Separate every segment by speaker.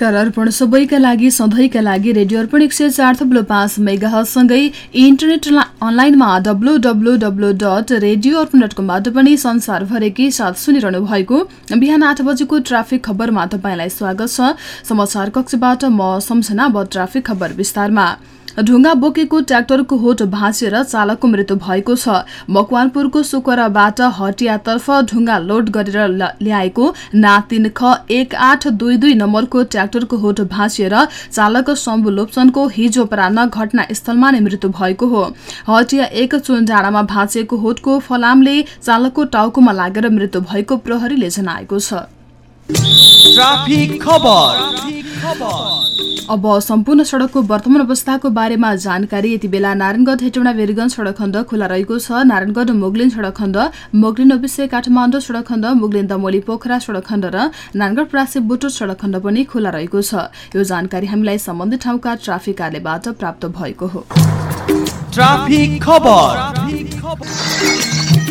Speaker 1: नमस्कार अर्पण। सबैका लागि सधैँका लागि रेडियो अर्पण एक सय चार थप्लो पाँच मेगासँगै इन्टरनेट अनलाइनमा W W W dot radio Arpan dot कमबाट पनि संसारभरिकै साथ सुनिरहनु भएको बिहान आठ बजेको ट्राफिक खबरमा तपाईँलाई स्वागत छ। समाचार कक्षबाट म सम्झना अब ट्राफिक खबर विस्तारमा। ढुङ्गा बोकेको ट्र्याक्टरको होट भाँचिएर चालकको मृत्यु भएको छ। मकवानपुरको सुकराबाट हटियातर्फ ढुङ्गा लोड गरेर ल्याएको ना तीन ख एक आठ दुई दुई नम्बरको ट्र्याक्टरको होट भाँचिएर चालक शम्भु लोप्सनको हिजो अपराह्न घटनास्थलमा नै मृत्यु भएको हो। हटिया एक चुन डाँडामा भाँचिएको होटको फलामले चालकको टाउकोमा लागेर मृत्यु भएको प्रहरीले जनाएको छ।
Speaker 2: ट्राफिक खबर।
Speaker 1: अब सम्पूर्ण सड़कको वर्तमान अवस्थाको बारेमा जानकारी। यति बेला नारायणगढ हेटौँडा वीरगंज सड़क खण्ड खुला रहेको छ। नारायणगढ मुगलिन सड़क खण्ड मुगलिन ओबिसे काठमाडौँ सड़क खण्ड मुगलिन दमोली पोखरा सड़क खण्ड र नारायणगढ प्रासे बुटोट सड़क खण्ड पनि खुला रहेको छ। यो जानकारी हामीलाई सम्बन्धित ठाउँका ट्राफिक कार्यबाट प्राप्त भएको हो।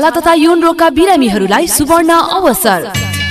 Speaker 3: छाला तथा यौन रोगका बिरामीहरूलाई सुवर्ण अवसर।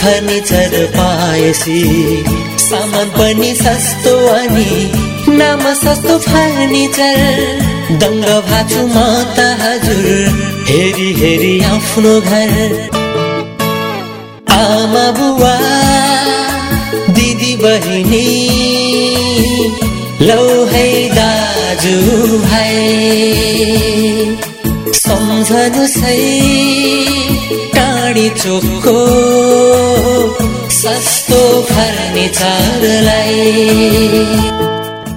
Speaker 4: फर्निचर पाएसी। सामान पनि सस्तो अनि नाम सस्तो फर्निचर। दङ्ग भाछु म त हजुर हेरी हेरी आफ्नो घर। आमा बुवा दिदी बहिनी लौ है दाजु भाइ। सम्झनु सही टाढी चोकको सस्तो फर्निचरलाई।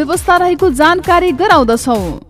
Speaker 5: व्यवस्था रहेको जानकारी गराउँदछौ।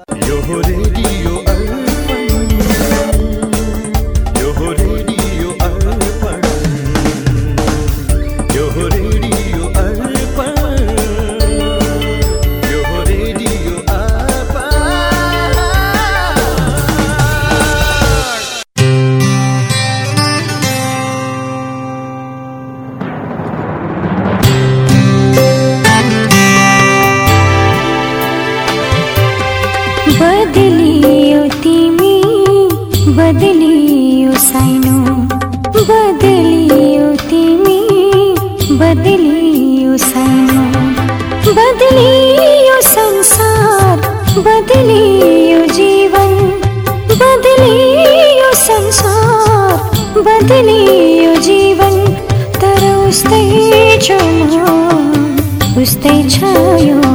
Speaker 6: यो हो बदलियो साइनो बदलियो तिमी
Speaker 2: बदलियो साइनो। बदलियो संसार बदलियो जीवन बदलियो संसार बदलियो जीवन। तर उस्तै छ उस्तै छ यो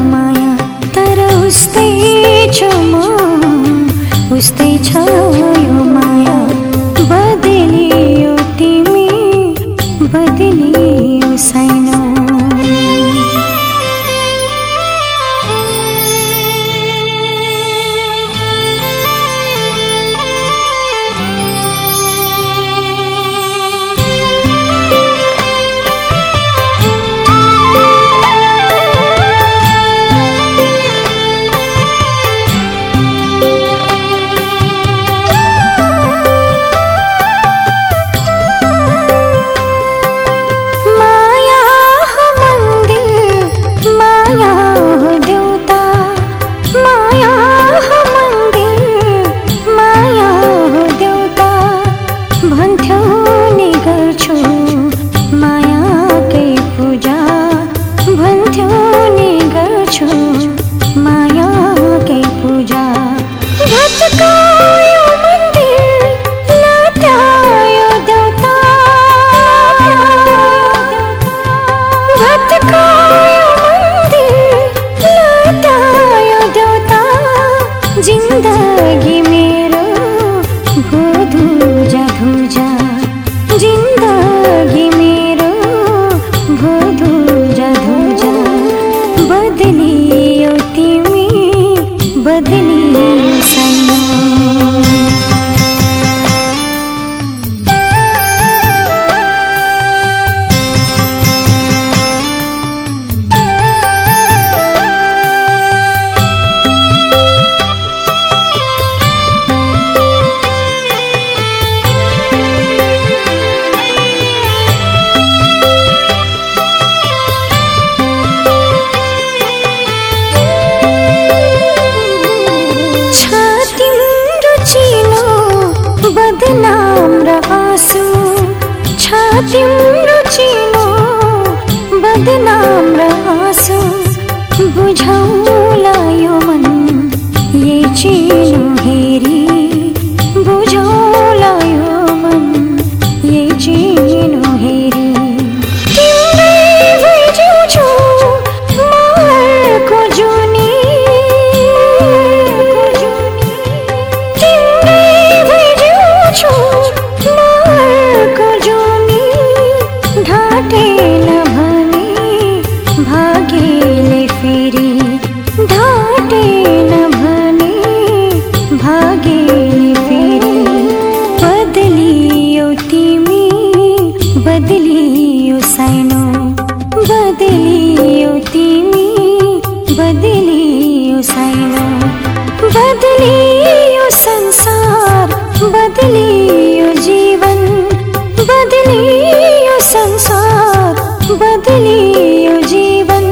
Speaker 2: बदली जीवन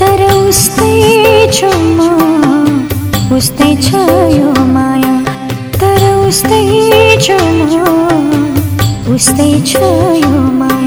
Speaker 2: तर उस्तै छु म उस्तै छ यो माया तर उस्तै छु म उस्तै छ यो माया।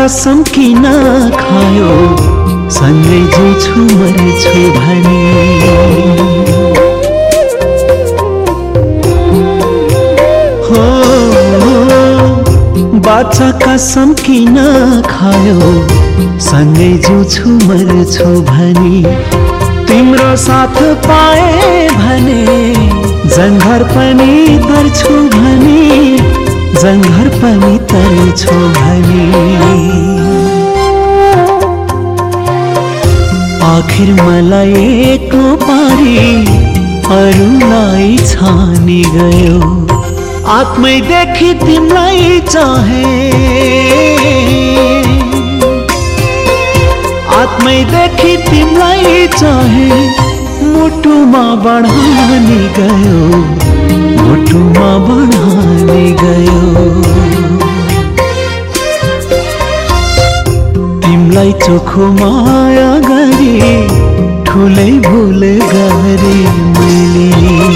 Speaker 6: कसम किन खायो। सँगै जुछु मर्छु भने हो बाचा कसम किन खायो। सँगै जुछु मर्छु भने तिम्रो साथ पाए भने जङ्घर पनि गर्छु भने। जङ्घर पनि तरेछौ भने आखिर मलाई एक्लो पारी अरूलाई छानी गयो। आत्मैदेखि तिमीलाई चाहे। आत्मैदेखि तिमलाई चाहे मुटुमा बढानी गयो। बाटोमा बनाले गयो? तिमलाई चोखो माया गरी ठुलै भुल गरे मैले।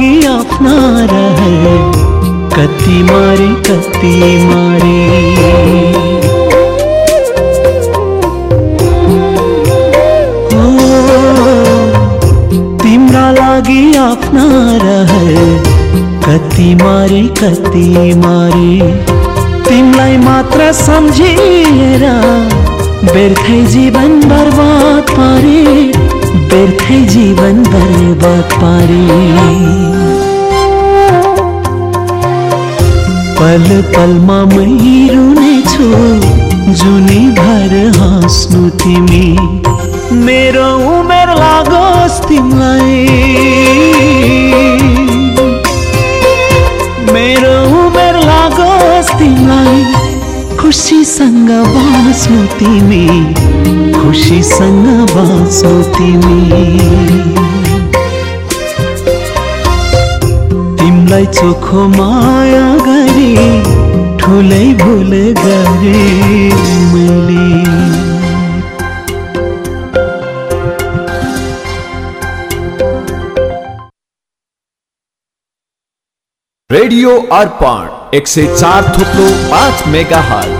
Speaker 6: लागि आफ्ना रहे कति मारे कति मारे। ओ, तिम्रा लागि आफ्ना रहे कति मारे कति मारे। तिमीलाई मात्र सम्झिएर। व्यर्थै जीवन बर्बाद पारे। व्यर्थै जीवन बर्बाद पारे पल पलमा मै रुनेछु जुनी भर हाँस्नु तिमी। मेरो उमेर लागोस् तिमीलाई। मेरो उमेर लागोस् तिमीलाई। खुसीसँग बाँच्नु तिमी। खुसीसँग बाँच्नु तिमी। तिमीलाई चोखो माया गरी ठुलै भुल गरे मैले।
Speaker 7: रेडियो अर्पण एक सय चार मेगा हल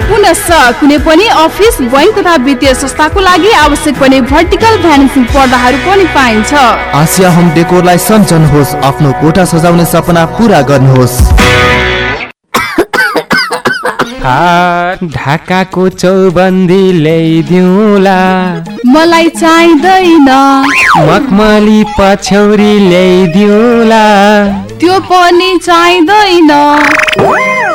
Speaker 8: पुनश्च कुनै पनि अफिस बैङ्क तथा वित्तीय संस्थाको लागि आवश्यक पर्ने भर्टिकल भ्यानिसिङ पर्दाहरू पनि पाइन्छ।
Speaker 9: आसिया होम डेकोरलाई सम्झनुहोस् आफ्नो कोठा सजाउने सपना पुरा गर्नुहोस्।
Speaker 10: ढाकाको चौबन्दी ल्याइदिउला।
Speaker 8: मलाई चाहिँदैन।
Speaker 10: मखमली पछ्यौरी ल्याइदिउला।
Speaker 8: त्यो पनि चाहिँदैन।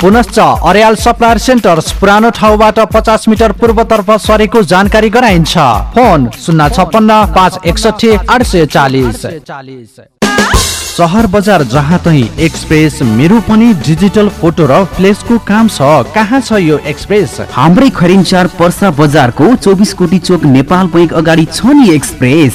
Speaker 9: पुनश्च अर्याल सप्लायर सेन्टर्स पुरानो ठाउँबाट पचास मिटर पूर्वतर्फ सरेको जानकारी गराइन्छ। फोन शून्य छप्पन्न पाँच एकसठी आठ सय चालिस। सहर बजार जहाँ तही एक्सप्रेस मेरो पनि डिजिटल फोटो र फ्लेसको काम छ। कहाँ छ यो एक्सप्रेस?
Speaker 11: हाम्रै खरिन्चार पर्सा बजारको चौबिस कोटी चोक नेपाल बैङ्क अगाडि छ नि एक्सप्रेस।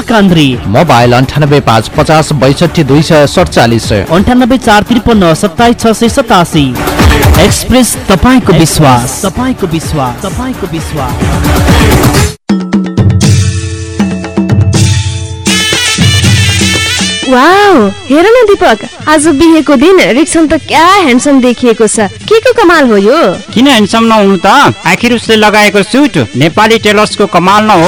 Speaker 12: लकान्द्री
Speaker 9: मोबाइल अन्ठानब्बे पाँच पचास बैसठी दुई सय सडचालिस।
Speaker 12: अन्ठानब्बे चार त्रिपन्न सत्ताइस छ सय सतासी। एक्सप्रेस तपाईँको विश्वास। तपाईँको विश्वास। तपाईँको विश्वास।
Speaker 13: वाउ हेर न दिपक आज बिहेको दिन रिक्सन त क्या ह्यान्डसम देखिएको छ। के को कमाल हो यो?
Speaker 14: किन ह्यान्डसम नहुनु त? आखिर उसले लगाएको सुट नेपाली टेलर्सको कमाल न हो।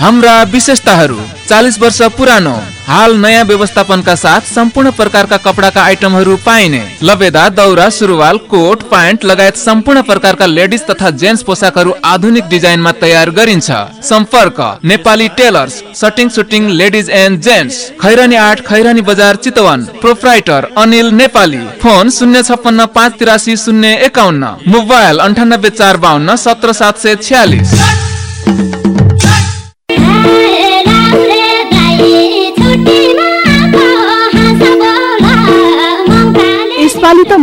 Speaker 15: हाम्रा विशेषताहरू चालिस वर्ष पुरानो हाल नयाँ व्यवस्थापनका साथ सम्पूर्ण प्रकारका कपडाका आइटमहरू पाइने लबेदा दौरा सुरुवाल कोट प्यान्ट लगायत सम्पूर्ण प्रकारका लेडिज तथा जेन्ट्स पोसाकहरू आधुनिक डिजाइनमा तयार गरिन्छ। सम्पर्क Nepali tailors shirting suiting ladies and gents Khairahani आठ खैरानी बजार चितवन प्रोप्राइटर अनिल नेपाली फोन शून्य छप्पन्न पाँच तिरासी शून्य एकाउन्न मोबाइल अन्ठानब्बे चार बाहन्न सत्र सात सय छ्यालिस।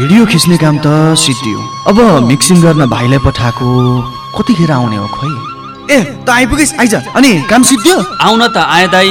Speaker 16: भिडियो खिच्ने काम त सिद्धियो अब मिक्सिङ गर्न भाइलाई पठाएको कतिखेर आउने हो खोइ ए त आइपुगेस् आइज। अनि काम सिद्धियो
Speaker 17: आउन त आए दाई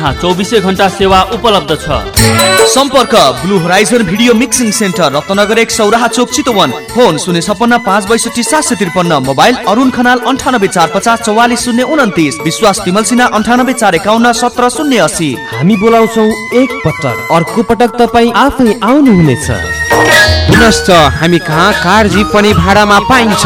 Speaker 17: कहाँ चौबिसै घन्टा सेवा उपलब्ध छ।
Speaker 16: सम्पर्क blue horizon video mixing centre Ratnanagar एक सौराहा चोक चितवन। फोन शून्य छप्पन्न पाँच बैसठी सात सय त्रिपन्न मोबाइल अरुण खनाल अन्ठानब्बे चार पचास चौवालिस शून्य उन्तिस विश्वास तिमल सिन्हा अन्ठानब्बे चार एकाउन्न सत्र शून्य अस्सी।
Speaker 18: हामी बोलाउँछौ एक पटक। अर्को पटक तपाईँ आफै आउनुहुनेछ।
Speaker 10: पुनश्च हामी कहाँ कार जिप पनि भाडामा पाइन्छ।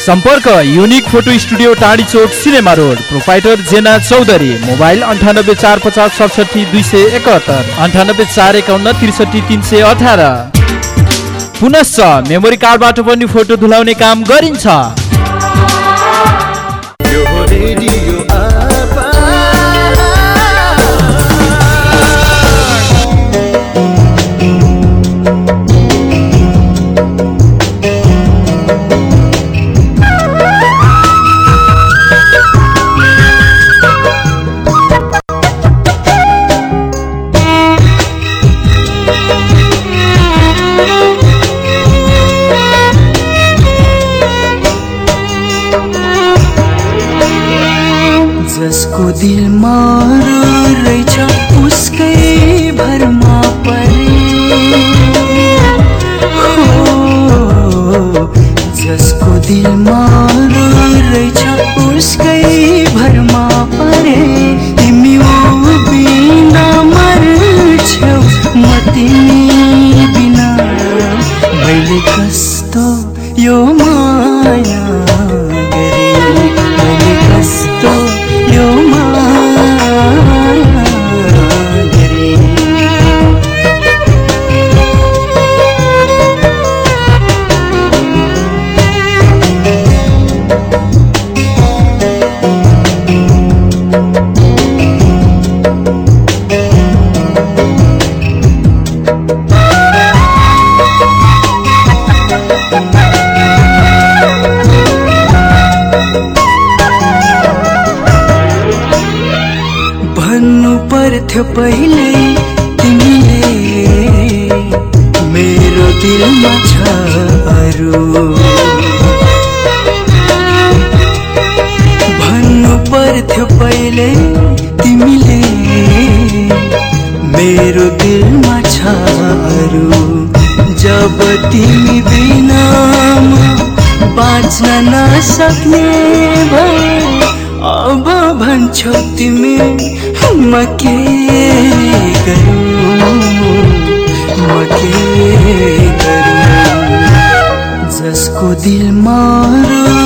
Speaker 19: सम्पर्क युनिक फोटो स्टुडियो टाढी चोक cinema road proprietor Jena Chaudhary mobile अन्ठानब्बे चार पचास सडसठी दुई सय एकात्तर अन्ठानब्बे चार एकाउन्न त्रिसठी तिन सय अठार। पुनश्च मेमोरी कार्डबाट पनि फोटो धुलाउने काम गरिन्छ।
Speaker 20: जसको दिलमा रहेछ उसकै भरमा परे। हो जसको दिलमा रहेछ उसकै भरमा परे। तिमी ऊ बिना मर्छौ म तिमी बिना। मैले कस्तो यो माया नसक्ने भए अब भन्छौ तिमी म के गरौँ। म जसको दिलमा रो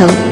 Speaker 20: तिमी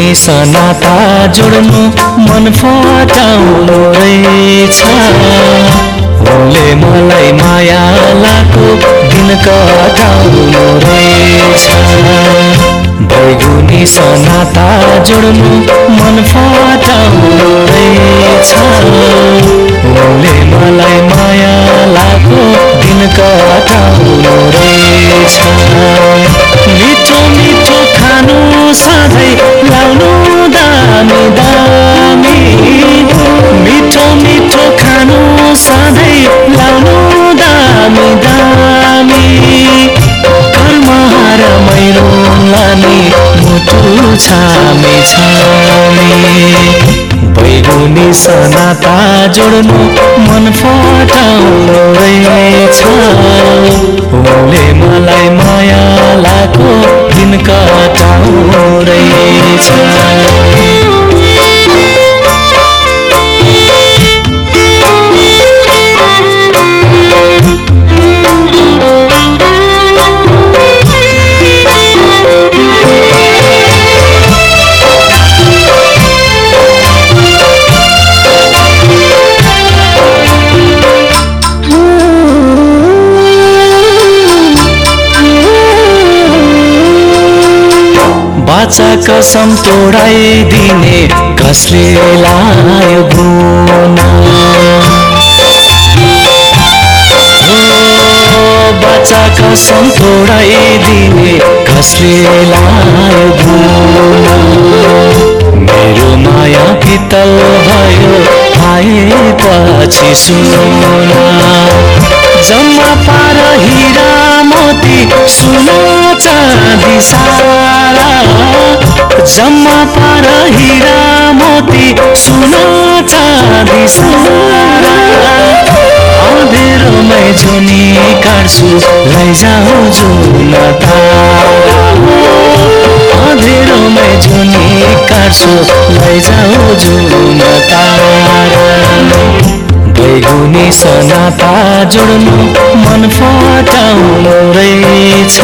Speaker 6: बैगुनी सनाता जोड्नु मन फटाउनु रहेछ। उनले मलाई माया लाको दिन कटाउनु रहेछ। बैगुनी सनाता जोड्नु मन फटाउनु रहेछ। उनले मलाई माया लाको दिन कटाउनु रहेछ मिठो मिठो खानु सधैँ लाउनु दामी दामी। मिठो मिठो खानु सधैँ लाउनु दामी दामी। कर्महार मैलो लाने मुटु छामे छामे। बैगुनी सनाता जोड्नु मन फटाउनु रहेछ। उनले मलाई माया लाको दिन कटाउनु रहेछ। बाचा कसम तोडाइदिने कसले लायो गुना हो बाचा कसम तोडाइदिने कसले लायो गुना मेरो माया पितल भयो आएपछि सुना। जम्मा पार हिरा मोती सुनो चाँदी सारा। जम्मा पार हिरा मोती सुनो चाँदी सारा। अँधेरोमै जुनी काट्छु लैजाऊ जुन तारा। अँधेरोमै जुनी काट्छु लैजाऊ जुन तारा। बैगुनी सनाता जोड्नु मन फटाउनु रहेछ।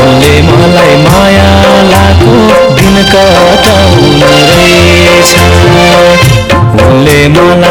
Speaker 6: उनले मलाई माया लाको दिन कटाउनु रहेछ। उनले मलाई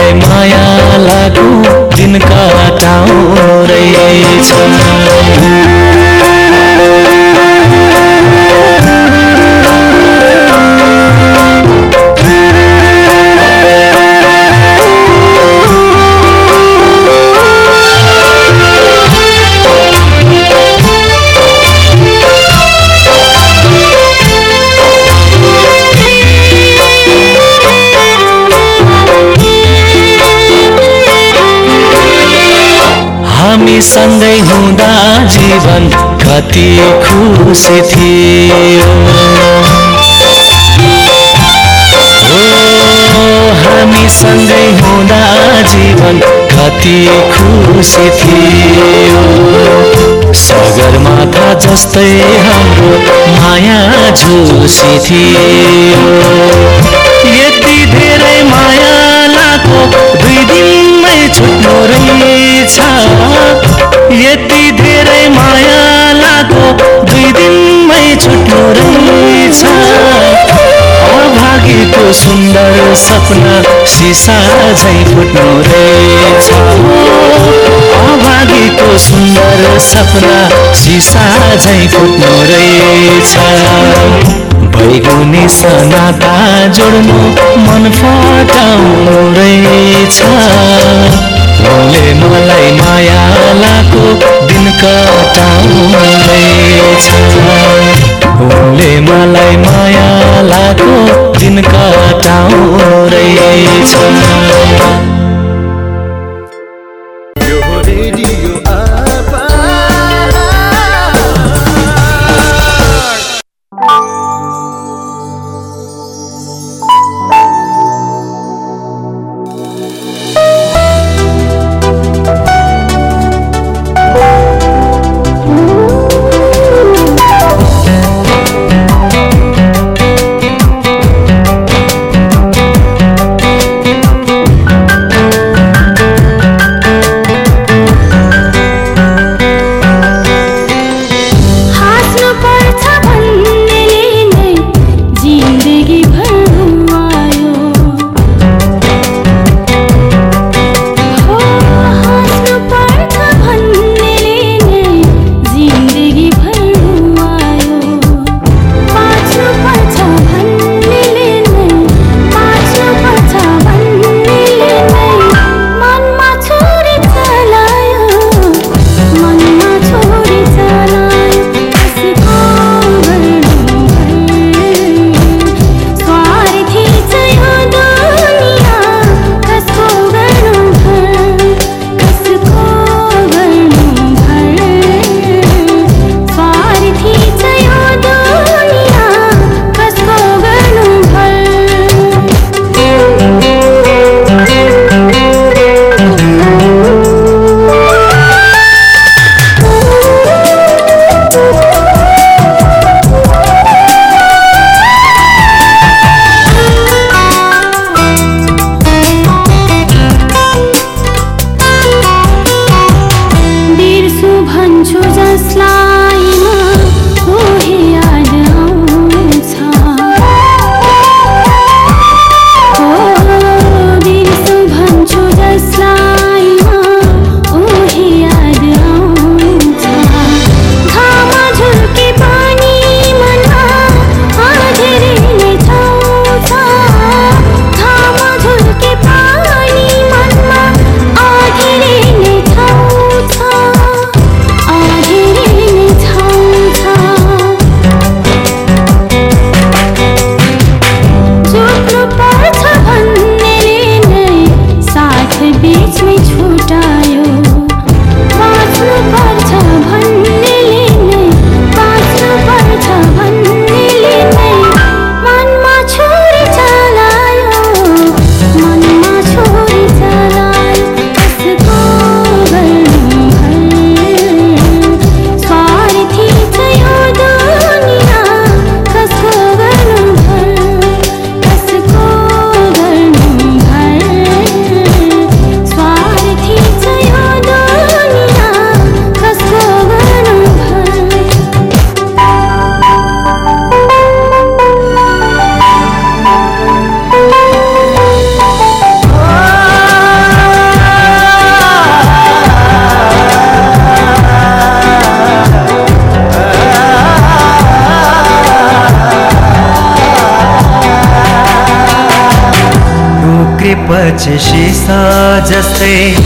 Speaker 6: सँगै हुँदा जीवन कति खुसी थियो। हामी सँगै हुँदा जीवन कति खुसी थियो। सगरमाथा जस्तै हाम्रो माया झुसी थियो। यति धेरै माया लाको दुई दिनमै छुट्नु रहेछ यति धेरै माया लाको दुई दिनमै छुट्नु रहेछ अभागीको सुन्दर सपना सिसा झै फुट्नु रहेछ अभागीको सुन्दर सपना सिसा झै फुट्नु रहेछ बैगुनी सनाता जोड्नु मन फटाउनु रहेछ। उनले मलाई माया लाको दिन कटाउनु रहेछ। उनले मलाई माया लाको दिन कटाउनु रहेछ।
Speaker 21: काँच सिसा जस्तै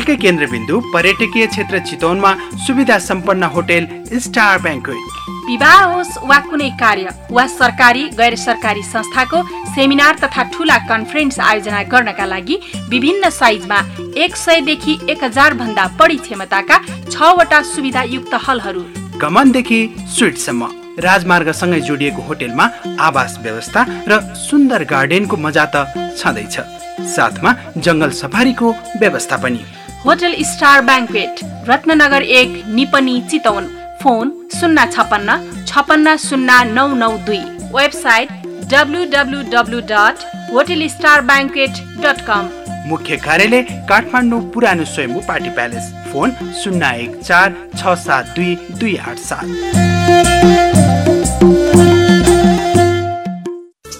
Speaker 22: नेपालकै केन्द्रबिन्दु पर्यटकीय क्षेत्र चितवनमा सुविधा सम्पन्न होटेल स्टार ब्याङ्कवेट
Speaker 23: विवाह होस् वा कुनै कार्य वा सरकारी गैर सरकारी संस्थाको सेमिनार तथा ठुला कन्फरेन्स आयोजना गर्नका लागि विभिन्न साइजमा एक सयदेखि एक हजार भन्दा बढी क्षमताका छवटा सुविधायुक्त हलहरू।
Speaker 22: कमानदेखि स्विटसम्म राजमार्गसँगै जोडिएको होटेलमा आवास व्यवस्था र सुन्दर गार्डनको मजा त छँदैछ। साथमा जङ्गल सफारीको व्यवस्था पनि।
Speaker 23: होटल स्टार ब्याङ्कवेट रत्ननगर एक निपनी चितवन। फोन शून्य छपन्न छपन्न शून्य नौ नौ दुई। Website W dot hotel star banquet dot com.
Speaker 22: मुख्य कार्यालय काठमाडौँ पुरानो स्वयम्भू पार्टी प्यालेस। फोन शून्य एक चार छ सात दुई दुई आठ सात।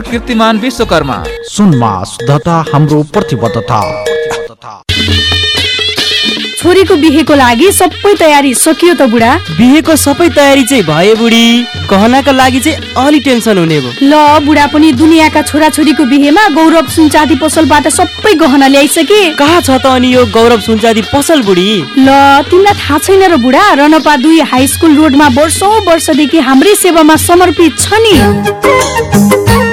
Speaker 15: कीर्तिमान विश्वकर्मा।
Speaker 22: सुनमा शुद्धता हाम्रो प्रतिबद्धता।
Speaker 23: छोरीको बिहेको लागि सबै तयारी सकियो त बुढा।
Speaker 24: बिहेको सबै तयारी चाहिँ भए बुढी। गहनाका लागि चाहिँ अलि टेन्सन हुने भयो।
Speaker 23: ल बुढा पनि दुनियाँका छोराछोरीको बिहेमा गौरव सुनचाँदी पसलबाट सबै गहना ल्याइसके।
Speaker 24: कहाँ छ त अनि यो गौरव सुनचाँदी पसल बुढी?
Speaker 23: ल तिमीलाई थाहा छैन र बुढा रनपा दुई हाई स्कुल रोडमा वर्षौँ वर्षदेखि हाम्रै सेवामा समर्पित छ नि।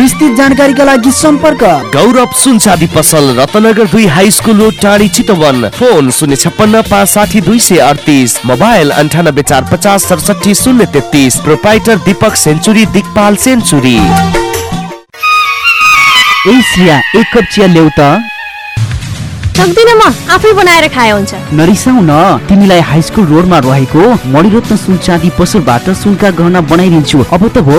Speaker 24: विस्तृत जानकारीका लागि सम्पर्क।
Speaker 25: गौरव सुनचाँदी पसल रत्नगर दुई हाई स्कुल रोड टाढी चितवन। फोन शून्य छप्पन्न पाँच साठी दुई सय अडतिस। मोबाइल अन्ठानब्बे चार पचास सडसठी शून्य तेत्तिस। प्रोपाइटर दीपक सेन्चुरी दिगपाल सेन्चुरी।
Speaker 26: ए श्रिया एक कप चिया ल्याउ त।
Speaker 13: सक्दिनँ म आफै बनाएर खाए हुन्छ
Speaker 26: नरिसाउ न तिमीलाई हाई स्कुल रोडमा रहेको मणिरत्न सुन चाँदी पसलबाट सुनका गहना बनाइदिन्छु। अब त भो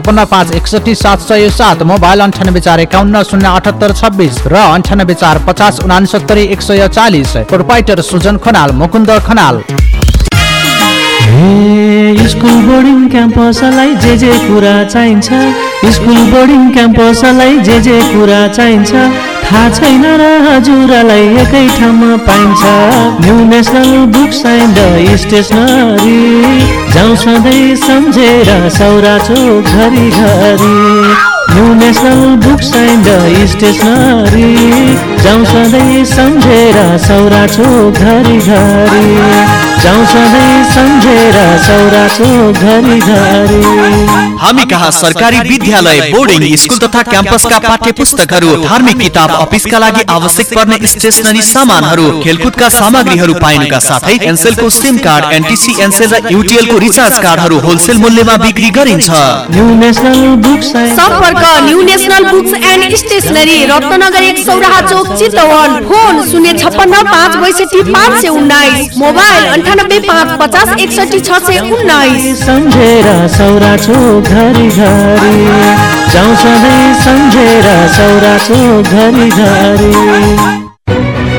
Speaker 9: छपन्न पाँच एकसठी सात सय सात मोबाइल अन्ठानब्बे चार एकाउन्न शून्य अठहत्तर छब्बिस र अन्ठानब्बे चार पचास उनासत्तरी एक सय चालिस proprietor Sujan Khanal Mukunda Khanal.
Speaker 6: School boarding क्याम्पसलाई जे जे कुरा चाहिन्छ स्कुल क्याम्पसलाई जे जे कुरा चाहिन्छ थाहा छैन र हजुरलाई एकै ठाउँमा पाइन्छ। New national books and stationery जाउँ सधैँ सम्झेर सौरा चोक घरि घरि new national books and stationery जाउँ सधैँ सम्झेर सौरा चोक घरि घरि जाउँ सधैँ सम्झेर सौरा चोक घरि घरि
Speaker 16: हामी कहाँ सरकारी विद्यालय बोर्डिङ स्कुल तथा क्याम्पसका पाठ्य पुस्तकहरू धार्मिक किताब अफिसका लागि आवश्यक पर्ने स्टेसनरी सामानहरू खेलकुदका सामग्रीहरू पाइनुका साथै एनसेलको सिम कार्ड एनटिसी एनसेल र युटिएलको रिचार्ज कार्डहरू होलसेल मूल्यमा बिक्री गरिन्छ।
Speaker 6: न्यु नेसनल बुक्स
Speaker 8: सम्पर्क new national books and stationery Ratnanagar एक सौराहा चोक चितवन फोन शून्य छप्पन्न पाँच बैसठी पाँच सय उन्नाइस मोबाइल अन्ठानब्बे पाँच पचास एकसठी छ सय उन्नाइस।
Speaker 6: सम्झेर सौरा चोक घरि घरि जाउँ सधैँ सम्झेर सौराको घरि घरि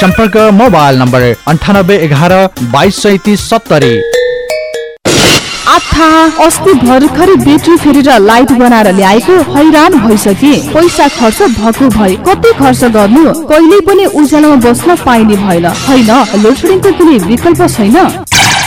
Speaker 9: सम्पर्क मोबाइल नम्बर अन्ठानब्बे एघार बाइस सैतिस सत्तरी।
Speaker 5: आथा अस्ति भर्खरै ब्याट्री फेरेर लाइट बनाएर ल्याएको हैरान भइसके। पैसा खर्च भएको भए कति खर्च गर्नु? कहिल्यै पनि उज्यालोमा बस्न पाइने भएन। होइन लोडसेडिङको कुनै विकल्प छैन।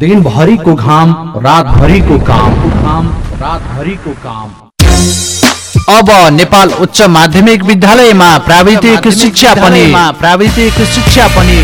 Speaker 27: दिनभरिको घाम रातभरिको काम। घाम रातभरिको काम
Speaker 9: अब नेपाल उच्च माध्यमिक विद्यालयमा प्राविधिक शिक्षा पनि। प्राविधिक शिक्षा पनि।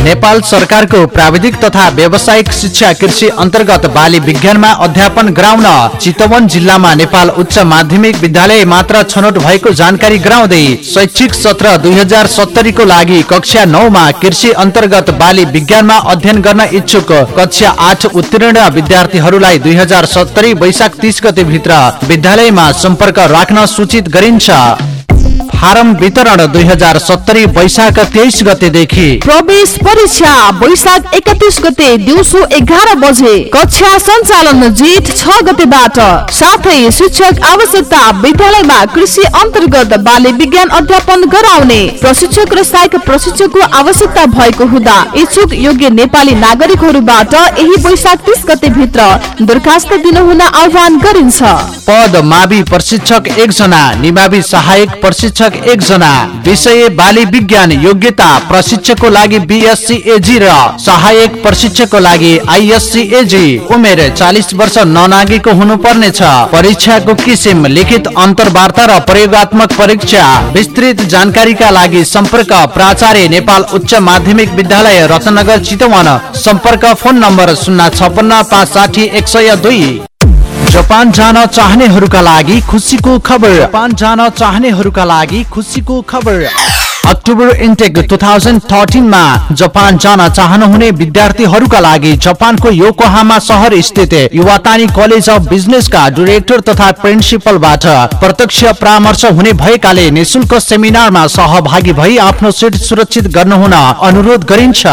Speaker 9: नेपाल सरकारको प्राविधिक तथा व्यावसायिक शिक्षा कृषि अन्तर्गत बाली विज्ञानमा अध्यापन गराउन चितवन जिल्लामा नेपाल उच्च माध्यमिक विद्यालय मात्र छनौट भएको जानकारी गराउँदै शैक्षिक सत्र दुई हजार सत्तरीको लागि कक्षा नौमा कृषि अन्तर्गत बाली विज्ञानमा अध्ययन गर्न इच्छुक कक्षा आठ उत्तीर्ण विद्यार्थीहरूलाई दुई हजार सत्तरी वैशाख तिस गते भित्र विद्यालयमा सम्पर्क राख्न सूचित गरिन्छ। फारम वितरण दुई हजार सत्तरी वैशाख तेइस गतेदेखि।
Speaker 5: प्रवेश परीक्षा वैशाख एकतिस गते दिउँसो एघार बजे। कक्षा सञ्चालन जेठ छ गतेबाट। साथै शिक्षक आवश्यकता विद्यालयमा कृषि अन्तर्गत बाल्य विज्ञान अध्यापन गराउने प्रशिक्षक र सहायक प्रशिक्षकको आवश्यकता भएको हुँदा इच्छुक योग्य नेपाली नागरिकहरूबाट यही वैशाख तिस गते भित्र दरखास्त दिनुहुन आह्वान गरिन्छ।
Speaker 9: पद मावि प्रशिक्षक एकजना निमावि सहायक प्रशिक्षक एकजना। विषय बाली विज्ञान योग्यता प्रशिक्षकको लागि बिएससी एजी र सहायक प्रशिक्षकको लागि आइएससी एजी उमेर चालिस वर्ष ननागेको हुनुपर्नेछ। परीक्षाको किसिम लिखित अन्तर्वार्ता र प्रयोगात्मक परीक्षा। विस्तृत जानकारीका लागि सम्पर्क प्राचार्य नेपाल उच्च माध्यमिक विद्यालय रत्नगर चितवन। सम्पर्क फोन नम्बर शून्य छपन्न पाँच साठी एक सय दुई। जापान जान चाहनेहरूका लागि खुसीको खबर। जापान जान चाहनेहरूका लागि खुसीको खबर। अक्टोबर इन्टेक टु थाउजन्ड थर्टिनमा जापान जान चाहनुहुने विद्यार्थीहरूका लागि जापानको योकोहामा सहर स्थित युवातानी कलेज अफ बिजनेसका डिरेक्टर तथा प्रिन्सिपलबाट प्रत्यक्ष परामर्श हुने भएकाले निशुल्क सेमिनारमा सहभागी भई आफ्नो सिट सुरक्षित गर्नुहुन अनुरोध गरिन्छ।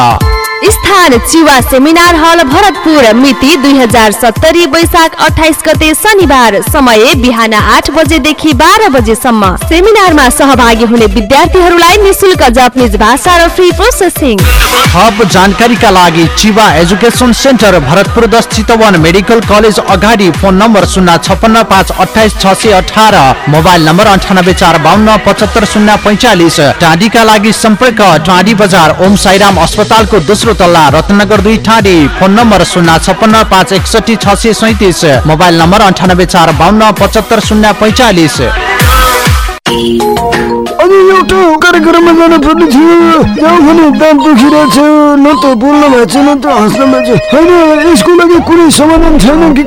Speaker 13: स्थान चिवा सेमिनार हल भरतपुर मिति दुई हजार सत्तरी वैशाख अठाइस गते शनिबार समय बिहान आठ बजेदेखि बाह्र बजेसम्म। सेमिनारमा सहभागी हुने विद्यार्थीहरूलाई निशुल्क जापानिज भाषा र फ्री प्रोसेसिङ
Speaker 9: थप जानकारीका लागि चिवा एजुकेसन सेन्टर भरतपुर दस चितवन मेडिकल कलेज अगाडि फोन नम्बर शून्य छपन्न पाँच अठाइस छ सय अठार मोबाइल नम्बर अन्ठानब्बे चार बाहन्न पचहत्तर शून्य पैँचालिस टाँडीका लागि सम्पर्क टाँडी बजार ओम साईराम अस्पतालको दोस्रो तल्ला रत्नगर दुई टाँडी फोन नम्बर शून्य छपन्न पाँच एकसठी छ सय सैतिस मोबाइल नम्बर अन्ठानब्बे चार बाहन्न पचहत्तर शून्य पैँचालिस।
Speaker 28: अनि कार्यक्रममा थियो। कुनै छैन कि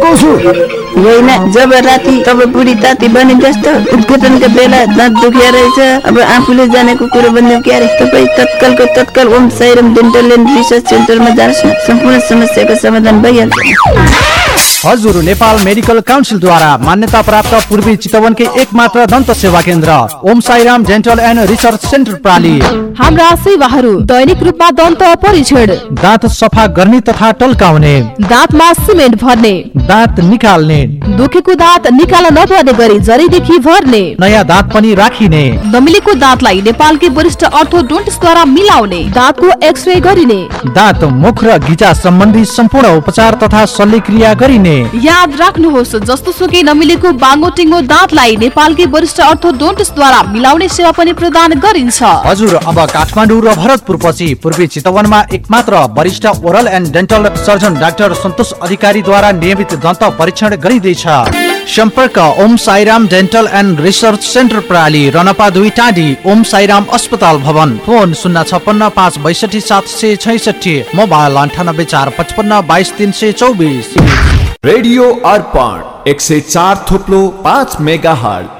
Speaker 29: होइन जब राति तब बुढी ताती बने जस्तो उद्घाटनका बेला दाँत दुखिया रहेछ। अब आफूले जानेको कुरो भन्ने के अरे तपाईँ तत्कालको तत्काल Om Sairam dental and research सेन्टरमा जानुहोस् न। सम्पूर्ण समस्याको समाधान भइहाल्छ।
Speaker 27: हजुर नेपाल मेडिकल काउन्सिलद्वारा मान्यता प्राप्त पूर्वी चितवनकै एक मात्र दन्त सेवा केन्द्र Om Sairam dental and research centre प्राली।
Speaker 5: हाम्रा सेवाहरू दैनिक रूपमा दन्त परीक्षण।
Speaker 27: दाँत सफा गर्ने तथा टल्काउने।
Speaker 5: दाँतमा सिमेन्ट भर्ने।
Speaker 27: दाँत निकाल्ने।
Speaker 5: दुखेको दाँत निकाल्न नपर्ने गरी जरीदेखि भर्ने।
Speaker 27: नयाँ दाँत पनि राखिने।
Speaker 5: नमिलेको दाँतलाई नेपालकै वरिष्ठ अर्थोडोन्टिस्टद्वारा मिलाउने। दाँतको एक्सरे गरिने।
Speaker 27: दाँत मुख र गिजा सम्बन्धी सम्पूर्ण उपचार तथा शल्यक्रिया गरिने।
Speaker 5: याद राख्नुहोस् जस्तो सुकै नमिलेको बाङ्गो टिङ्गो दाँतलाई नेपालकै वरिष्ठ अर्थोडोन्टिस्टद्वारा मिलाउने सेवा पनि प्रदान गरिन्छ।
Speaker 27: हजुर अब काठमाडौँ र भरतपुर पछि पूर्वी चितवनमा एकमात्र वरिष्ठ oral and dental surgeon doctor Santosh अधिकारीद्वारा नियमित दन्त परीक्षण गरिँदैछ सम्पर्क Om Sairam dental and research centre प्रणाली रनपा दुई टाँडी ओम साईराम अस्पताल भवन। फोन शून्य छप्पन्न पाँच बैसठी सात सय छैसठी मोबाइल अन्ठानब्बे चार पचपन्न बाइस तिन सय चौबिस।
Speaker 30: रेडियो अर्पण
Speaker 31: एक सय चार थोप्लो पाँच megahertz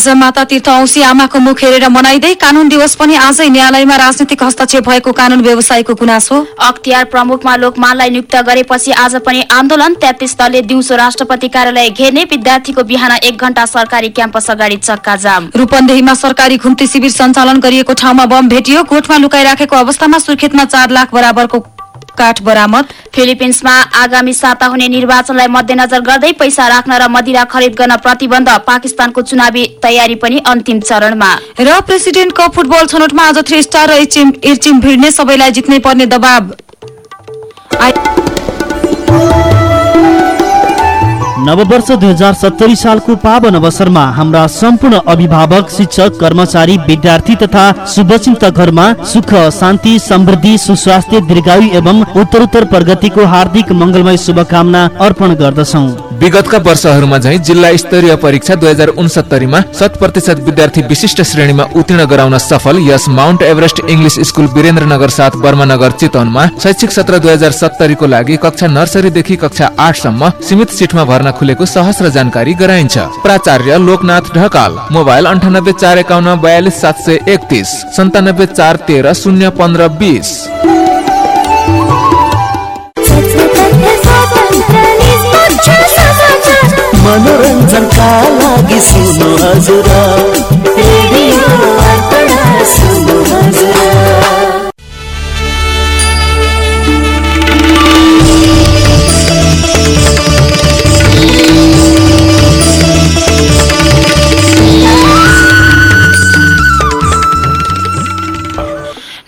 Speaker 32: आज माता तीर्थ औसी आमाको मुख हेरेर मनाइँदै कानून दिवस पनि आजै न्यायालयमा राजनीतिक हस्तक्षेप भएको कानून व्यवसायको गुनासो।
Speaker 33: अख्तियार प्रमुखमा लोकमानलाई नियुक्त गरेपछि आज पनि आन्दोलन तेत्तीस दलले दिउँसो राष्ट्रपति कार्यालय घेर्ने विद्यार्थीको बिहान एक घण्टा सरकारी क्याम्पस अगाडि चक्का जाम।
Speaker 32: रूपन्देहीमा सरकारी घुम्ती शिविर सञ्चालन गरिएको ठाउँमा बम भेटियो। कोठमा लुकाइराखेको अवस्थामा सुर्खेतमा चार लाख बराबरको काठ बरामद।
Speaker 33: फिलिपिन्समा आगामी साता हुने निर्वाचनलाई मध्यनजर गर्दै पैसा राख्न र मदिरा खरिद गर्न प्रतिबन्ध। पाकिस्तानको चुनावी तयारी पनि अन्तिम चरणमा।
Speaker 32: र प्रेसिडेन्ट कप फुटबल छनौटमा आज थ्री स्टार र इर्चिम भिड्ने सबैलाई जित्नै पर्ने दबाव।
Speaker 12: नववर्ष दुई हजार सत्तरी सालको पावन अवसरमा हाम्रा सम्पूर्ण अभिभावक शिक्षक कर्मचारी विद्यार्थी तथा शुभचिन्त घरमा सुख शान्ति समृद्धि सुस्वास्थ्य दीर्घायु एवं उत्तरोत्तर प्रगतिको हार्दिक मङ्गलमय शुभकामना अर्पण गर्दछौ।
Speaker 15: विगतका वर्षहरूमा झै जिल्ला स्तरीय परीक्षा दुई हजार उनसत्तरीमा शत प्रतिशत विद्यार्थी विशिष्ट श्रेणीमा उत्तीर्ण गराउन सफल। यस mount Everest English school Birendranagar साथ बर्मानगर चितवनमा शैक्षिक सत्र दुई हजार सत्तरीको लागि कक्षा नर्सरीदेखि कक्षा आठसम्म सीमित सिटमा भर्ना खुलेको सहस्र जानकारी गराइन्छ। प्राचार्य लोकनाथ ढकाल मोबाइल अन्ठानब्बे चार एकाउन्न बयालिस सात सय एकतिस सन्तानब्बे चार तेह्र शून्य पन्ध्र बिस।
Speaker 6: मनोरञ्जनका लागि सुन्नु हजुर।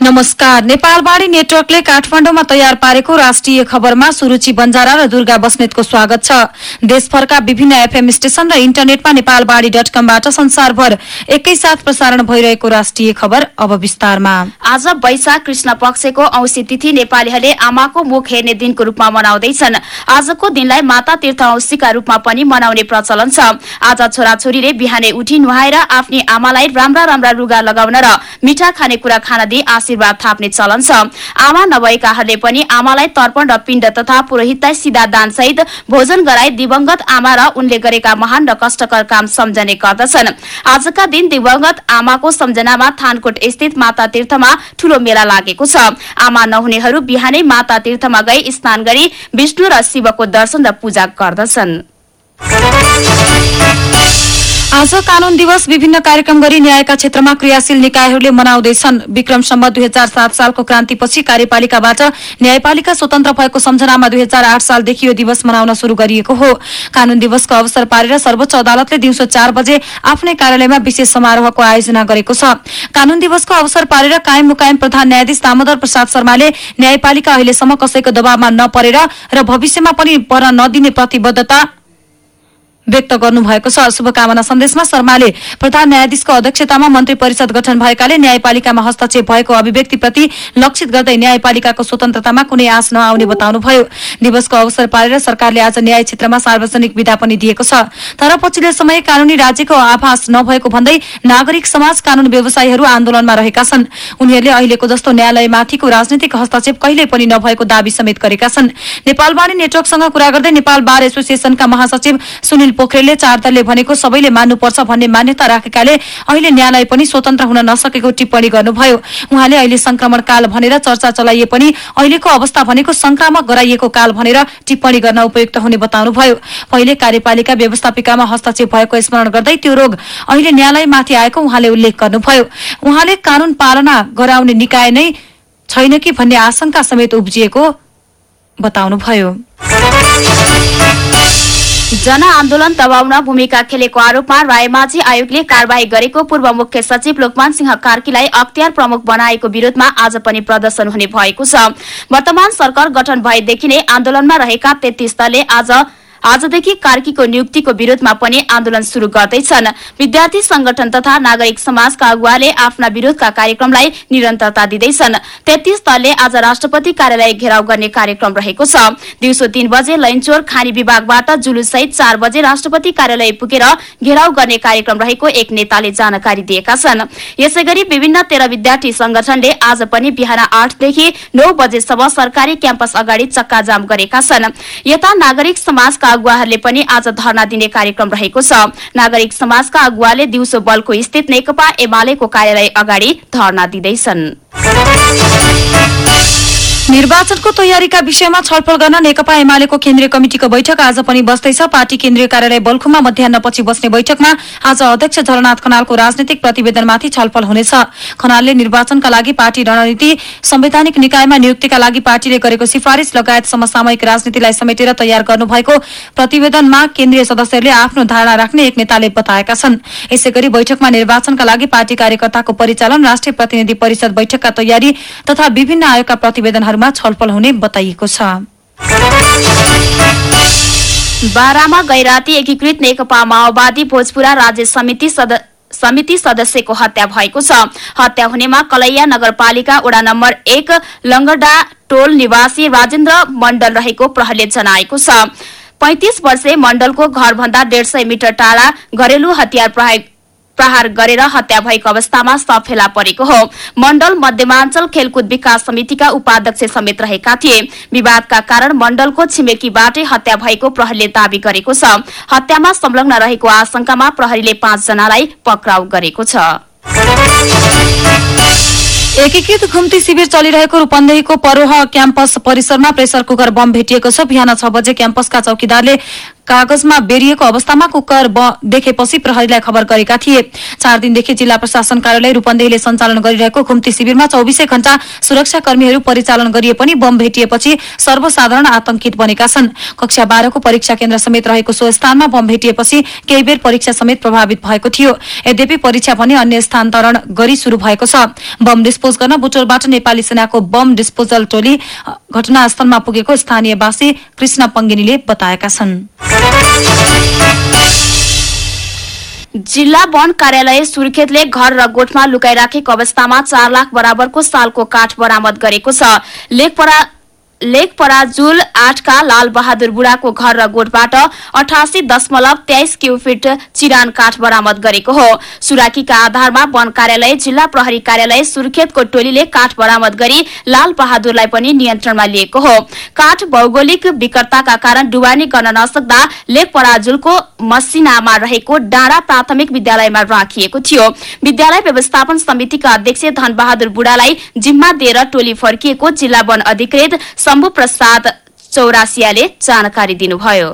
Speaker 32: नमस्कार। नेपालवाणी नेटवर्कले काठमाडौँमा तयार पारेको राष्ट्रिय खबरमा सुरुचि बन्जारा र दुर्गा बस्नेतको स्वागत छ। देशभरका विभिन्न एफएम स्टेशन र इन्टरनेटमा नेपालवाणी डट कमबाट संसारभर एकैसाथ प्रसारण भइरहेको राष्ट्रिय खबर अब विस्तारमा।
Speaker 33: आज वैशाख कृष्ण पक्षको औंसी तिथि नेपालीहरूले आमाको मुख हेर्ने दिनको रूपमा मनाउँदैछन्। आजको दिनलाई माता तीर्थ औंसीका रूपमा पनि मनाउने प्रचलन छ। आज छोराछोरीले बिहानै उठी नुहाएर आफ्नी आमालाई राम्रा राम्रा रुगा लगाउन र मिठा खानेकुरा खान दिई आशीर्वाद थाप्ने चलन छ। आमा नभएकाहरूले पनि आमालाई तर्पण र पिण्ड तथा पुरोहितलाई सिधा दान सहित भोजन गराई दिवंगत आमा र उनले गरेका महान र कष्टकर काम सम्झने गर्दछन्। आजका दिन दिवंगत आमाको सम्झनामा थानकोट स्थित माता तीर्थमा ठूलो मेला लागेको छ। आमा नहुनेहरू बिहानै माता तीर्थमा गई स्नान गरी विष्णु र शिवको दर्शन र पूजा गर्दछन्।
Speaker 32: आज कानून दिवस विभिन्न कार्यक्रम गरी न्यायका क्षेत्रमा क्रियाशील निकायहरूले मनाउँदैछन्। विक्रमसम्म दुई हजार सात सालको क्रान्तिपछि कार्यपालिकाबाट न्यायपालिका स्वतन्त्र भएको सम्झनामा दुई हजार आठ सालदेखि यो दिवस मनाउन शुरू गरिएको हो। कानून दिवसको अवसर पारेर सर्वोच्च अदालतले दिउँसो चार बजे आफ्नै कार्यालयमा विशेष समारोहको आयोजना गरेको छ। कानून दिवसको अवसर पारेर कायम मुकायम प्रधान न्यायाधीश दामोदर प्रसाद शर्माले न्यायपालिका अहिलेसम्म कसैको दबावमा नपरेर र भविष्यमा पनि पर्न नदिने प्रतिबद्धता व्यक्त गर्नुभएको छ। शुभकामना सन्देशमा शर्माले प्रधान न्यायाधीशको अध्यक्षतामा मन्त्री परिषद गठन भएकाले न्यायपालिकामा हस्तक्षेप भएको अभिव्यक्तिप्रति लक्षित गर्दै न्यायपालिकाको स्वतन्त्रतामा कुनै आश नआउने बताउनुभयो। दिवसको अवसर पारेर सरकारले आज न्याय क्षेत्रमा सार्वजनिक विदा पनि दिएको छ। तर पछिल्लो समय कानूनी राज्यको आभास नभएको भन्दै नागरिक समाज कानून व्यवसायीहरू आन्दोलनमा रहेका छन्। उनीहरूले अहिलेको जस्तो न्यायालयमाथिको राजनीतिक हस्तक्षेप कहिल्यै पनि नभएको दावी समेत गरेका छन्। नेपालवाणी नेटवर्कसँग कुरा गर्दै नेपाल बार एसोसिएसनका महासचिव सुनिल पोखरेलले चार दलले भनेको सबैले मान्नुपर्छ भन्ने मान्यता राखेकाले अहिले न्यायालय पनि स्वतन्त्र हुन नसकेको टिप्पणी गर्नुभयो। उहाँले अहिले संक्रमण काल भनेर चर्चा चलाइए पनि अहिलेको अवस्था भनेको संक्रामक गराइएको काल भनेर टिप्पणी गर्न उपयुक्त हुने बताउनुभयो। पहिले कार्यपालिका व्यवस्थापिकामा हस्तक्षेप भएको स्मरण गर्दै त्यो रोग अहिले न्यायालयमाथि आएको उहाँले उल्लेख गर्नुभयो। उहाँले कानून पालना गराउने निकाय नै छैन कि भन्ने आशंका समेत उब्जिएको बताउनुभयो।
Speaker 33: जनआन्दोलन दबाउन भूमिका खेलेको आरोपमा रायमाझी आयोगले कार्यवाही गरेको पूर्व मुख्य सचिव लोकमान सिंह कार्कीलाई अख्तियार प्रमुख बनाएको विरोधमा आज पनि प्रदर्शन हुने भएको छ। वर्तमान सरकार गठन भएदेखि नै आन्दोलनमा रहेका तेत्तीस दलले आज आजदेखि कार्कीको नियुक्तिको विरोधमा पनि आन्दोलन शुरू गर्दैछन्। विद्यार्थी संगठन तथा नागरिक समाजका अगुवाले आफ्ना विरोधका कार्यक्रमलाई निरन्तरता दिँदैछन्। तेत्तीस दलले आज राष्ट्रपति कार्यालय घेराउ गर्ने कार्यक्रम रहेको छ। दिउँसो तीन बजे लैनचोर खानी विभागबाट जुलुस सहित चार बजे राष्ट्रपति कार्यालय पुगेर घेराउ गर्ने कार्यक्रम रहेको एक नेताले जानकारी दिएका छन्। यसै गरी विभिन्न तेह्र विद्यार्थी संगठनले आज पनि बिहान आठदेखि नौ बजेसम्म सरकारी क्याम्पस अगाडि चक्काजाम गरेका छन्। यता नागरिक समाजका अगुवाहरूले पनि आज धरना दिने कार्यक्रम रहेको छ। नागरिक समाजका अगुवाले दिउँसो बलको स्थित नेकपा एमालेको कार्यालय अगाडि धरना दिँदैछन्।
Speaker 32: निर्वाचनको तयारीका विषयमा छलफल गर्न नेकपा एमालेको केन्द्रीय कमिटिको बैठक आज पनि बस्दैछ। पार्टी केन्द्रीय कार्यालय बल्खुमा मध्याहपछि बस्ने बैठकमा आज अध्यक्ष झलनाथ खनालको राजनीतिक प्रतिवेदनमाथि छलफल हुनेछ। खनालले निर्वाचनका लागि पार्टी रणनीति संवैधानिक निकायमा नियुक्तिका लागि पार्टीले गरेको सिफारिश लगायत समसामयिक राजनीतिलाई समेटेर तयार गर्नुभएको प्रतिवेदनमा केन्द्रीय सदस्यहरूले आफ्नो धारणा राख्ने एक नेताले बताएका छन्। यसै बैठकमा निर्वाचनका लागि पार्टी कार्यकर्ताको परिचालन राष्ट्रिय प्रतिनिधि परिषद बैठकका तयारी तथा विभिन्न आयोगका प्रतिवेदनहरूमा छलफल हुने बताइएको छ।
Speaker 33: बारामा गैराती एकीकृत नेकपा माओवादी भोजपुरा राज्य समिति समिति सदस्यको हत्या भएको छ। हत्या हुनेमा कलैया नगरपालिका वडा नम्बर एक लङ्गडा टोल निवासी राजेन्द्र मण्डल रहेको प्रहरले जनाएको छ। पैंतिस वर्षे मण्डलको घरभन्दा डेढ सय मिटर टाढा घरेलु हतियार प्रयोग प्रहार गरेर हत्या भएको अवस्थामा शव फेला परेको हो। मण्डल मध्यमाञ्चल खेलकुद विकास समितिका उपाध्यक्ष समेत रहेका थिए। विवादका कारण मण्डलको छिमेकीबाटै हत्या भएको प्रहरीले दावी गरेको छ। हत्यामा संलग्न रहेको आशंकामा प्रहरीले पाँचजनालाई पक्राउ गरेको छ।
Speaker 32: एकीकृत घुम्ती शिविर चलिरहेको रूपन्देहीको परोह क्याम्पस परिसरमा प्रेसर कुकर बम भेटिएको छ। बिहान छ बजे क्याम्पसका चौकीदारले कागजमा बेरिएको अवस्थामा कुकर देखेपछि प्रहरीलाई खबर गरेका थिए। चार दिनदेखि जिल्ला प्रशासन कार्यालय रूपन्देहीले सञ्चालन गरिरहेको घुम्ती शिविरमा चौबिसै घण्टा सुरक्षा कर्मीहरू परिचालन गरिए पनि बम भेटिएपछि सर्वसाधारण आतंकित बनेका छन्। कक्षा बाह्रको परीक्षा केन्द्र समेत रहेको सो स्थानमा बम भेटिएपछि केही बेर परीक्षा समेत प्रभावित भएको थियो। यद्यपि परीक्षा भने अन्य स्थानान्तरण गरी शुरू भएको छ। बम डिस्पोज गर्न बुटोलबाट नेपाली सेनाको बम डिस्पोजल टोली घटनास्थलमा पुगेको स्थानीयवासी कृष्ण पङ्गिनीले बताएका छन्।
Speaker 33: जिल्ला वन कार्यालय सुर्खेतले घर र गोठमा लुकाइराखेको अवस्थामा चार लाख बराबरको सालको काठ बरामद गरेको छ। लेक पराजुल आठका लाल बहादुर बुढाको घर र गोठबाट अठासी दशमलव तेइस क्युफिट चिरान काठ बरामद गरेको हो। सुराकीका आधारमा वन कार्यालय जिल्ला प्रहरी कार्यालय सुर्खेतको टोलीले काठ बरामद गरी लाल बहादुरलाई पनि नियन्त्रणमा लिएको हो। काठ भौगोलिक विकटताका कारण डुबानी गर्न नसक्दा लेक पराजुलको मसिनामा रहेको डाँडा प्राथमिक विद्यालयमा राखिएको थियो। विद्यालय व्यवस्थापन समितिका अध्यक्ष धनबहादुर बुढालाई जिम्मा दिएर टोली फर्किएको जिल्ला वन अधिकृत शम्भु प्रसाद चौरासियाले जानकारी दिनुभयो।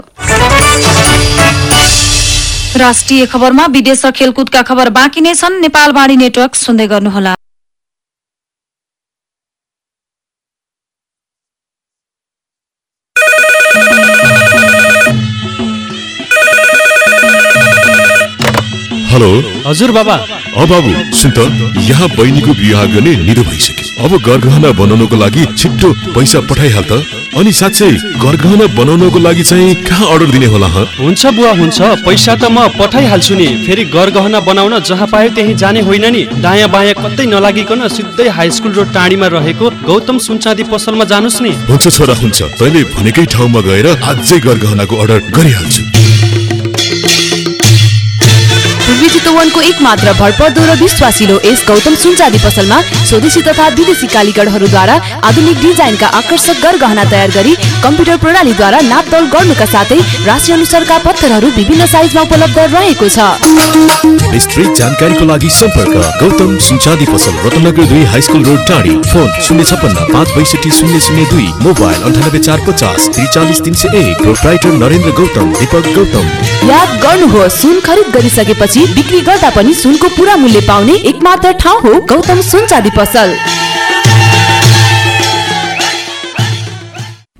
Speaker 32: राष्ट्रिय खबरमा विदेश र खेलकुदका खबर बाँकी नै छन्। नेपाल बाढी नेटवर्क सुन्दै गर्नुहोला।
Speaker 34: हेलो।
Speaker 35: हजुर बाबा।
Speaker 34: अ बाबु सुन त यहाँ बहिनीको विवाह गर्ने निधो भइसक्यो। अब गरगहना बनाउनको लागि छिट्टो पैसा पठाइहाल त। अनि साँच्चै गरगहना बनाउनको लागि चाहिँ कहाँ अर्डर दिने होला ह?
Speaker 36: हुन्छ बुवा हुन्छ। पैसा त म पठाइहाल्छु नि। फेरि गरगहना बनाउन जहाँ पायो त्यहीँ जाने होइन नि। दायाँ बायाँ कतै नलागिकन सिधै हाई स्कुल रोड टाढीमा रहेको गौतम सुनचाँदी पसलमा जानुस् नि।
Speaker 34: हुन्छ छोरा हुन्छ। तैँले भनेकै ठाउँमा गएर अझै गरगहनाको अर्डर गरिहाल्छु।
Speaker 3: पूर्वी चितवनको एक मात्र भरपर्दो र विश्वासिलो यस गौतम सुनचाँदी पसलमा स्वदेशी तथा विदेशी कालीगढहरूद्वारा आधुनिक डिजाइनका आकर्षक गरगहना तयार गरी कम्प्युटर प्रणालीद्वारा नापतोल गर्नुका साथै राशि अनुसारका पत्थरहरू विभिन्न साइजमा उपलब्ध रहेको छ।
Speaker 34: विस्तृत जानकारीको लागि सम्पर्क गौतम सुनचाँदी पसल रत्नगर दुई हाई स्कुल रोड टाढी। फोन शून्य छपन्न पाँच बैसठी शून्य शून्य दुई मोबाइल अन्ठानब्बे चार पचास त्रिचालिस तिन सय एक प्रोप्राइटर नरेन्द्र गौतम दीपक गौतम।
Speaker 3: याद गर्नुहोस् सुन खरिद गरिसकेपछि बिक्री गर्दा पनि सुनको पूरा मूल्य पाउने एकमात्र ठाउँ हो गौतम सुनचाँदी पसल।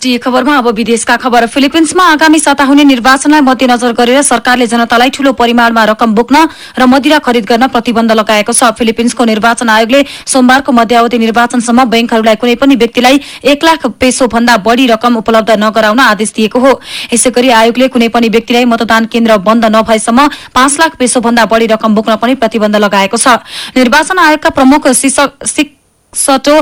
Speaker 32: राष्ट्रिय खबरमा अब विदेशका खबर। फिलिपिन्समा आगामी साता हुने निर्वाचनलाई मध्यनजर गरेर सरकारले जनतालाई ठूलो परिमाणमा रकम बोक्न र मदिरा खरिद गर्न प्रतिबन्ध लगाएको छ। फिलिपिन्सको निर्वाचन आयोगले सोमबारको मध्यावधि निर्वाचनसम्म बैंकहरूलाई कुनै पनि व्यक्तिलाई एक लाख पेसो भन्दा बढ़ी रकम उपलब्ध नगराउन आदेश दिएको हो। यसै आयोगले कुनै पनि व्यक्तिलाई मतदान केन्द्र बन्द नभएसम्म पाँच लाख पेसो भन्दा बढ़ी रकम बोक्न पनि प्रतिबन्ध लगाएको छ। निर्वाचन आयोगका प्रमुख सिसटो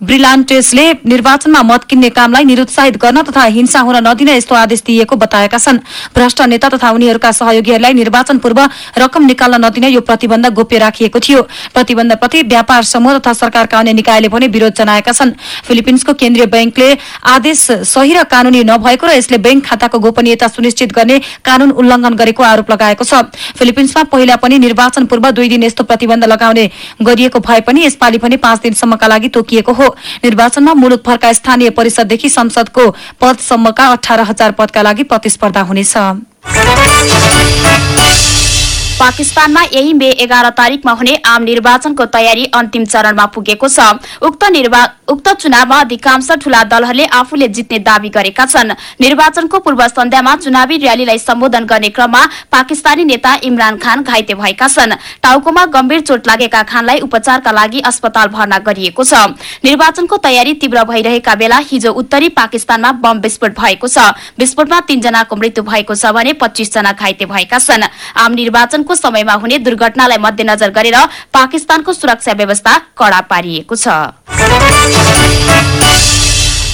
Speaker 32: ब्रिलान्टेसले निर्वाचनमा मत किन्ने कामलाई निरुत्साहित गर्न तथा हिंसा हुन नदिन यस्तो आदेश दिएको बताएका छन्। भ्रष्ट नेता तथा उनीहरूका सहयोगीहरूलाई निर्वाचन पूर्व रकम निकाल्न नदिन यो प्रतिबन्ध गोप्य राखिएको थियो। प्रतिबन्धप्रति व्यापार समूह तथा सरकारका अन्य निकायले पनि विरोध जनाएका छन्। फिलिपिन्सको केन्द्रीय बैंकले आदेश सही र कानूनी नभएको र यसले बैंक खाताको गोपनीयता सुनिश्चित गर्ने कानून उल्लंघन गरेको आरोप लगाएको छ। फिलिपिन्समा पहिला पनि निर्वाचन पूर्व दुई दिन यस्तो प्रतिबन्ध लगाउने गरिएको भए पनि यसपालि पनि पाँच दिनसम्मका लागि तोकिएको हो। निर्वाचनमा मुलुक भरका स्थानीय परिषददेखि संसदको पदसम्मका अठार हजार पदका लागि प्रतिस्पर्धा हुनेछ।
Speaker 33: पाकिस्तानमा यही मे एघार तारिकमा हुने आम निर्वाचनको तयारी अन्तिम चरणमा पुगेको छ। उक्त निर्वा उक्त चुनावमा अधिकांश ठूला दलहरूले आफूले जित्ने दावी गरेका छन्। निर्वाचनको पूर्व सन्ध्यामा चुनावी र्यालीलाई सम्बोधन गर्ने क्रममा पाकिस्तानी नेता इमरान खान घाइते भएका छन्। टाउकोमा गम्भीर चोट लागेका खानलाई उपचारका लागि अस्पताल भर्ना गरिएको छ। निर्वाचनको तयारी तीव्र भइरहेका बेला हिजो उत्तरी पाकिस्तानमा बम विस्फोट भएको छ। विस्फोटमा तीनजनाको मृत्यु भएको छ भने पच्चीस जना घाइते भएका छन्। आम निर्वाचनको समयमा हुने दुर्घटनालाई मध्यनजर गरेर पाकिस्तानको सुरक्षा व्यवस्था कड़ा पारिएको छ।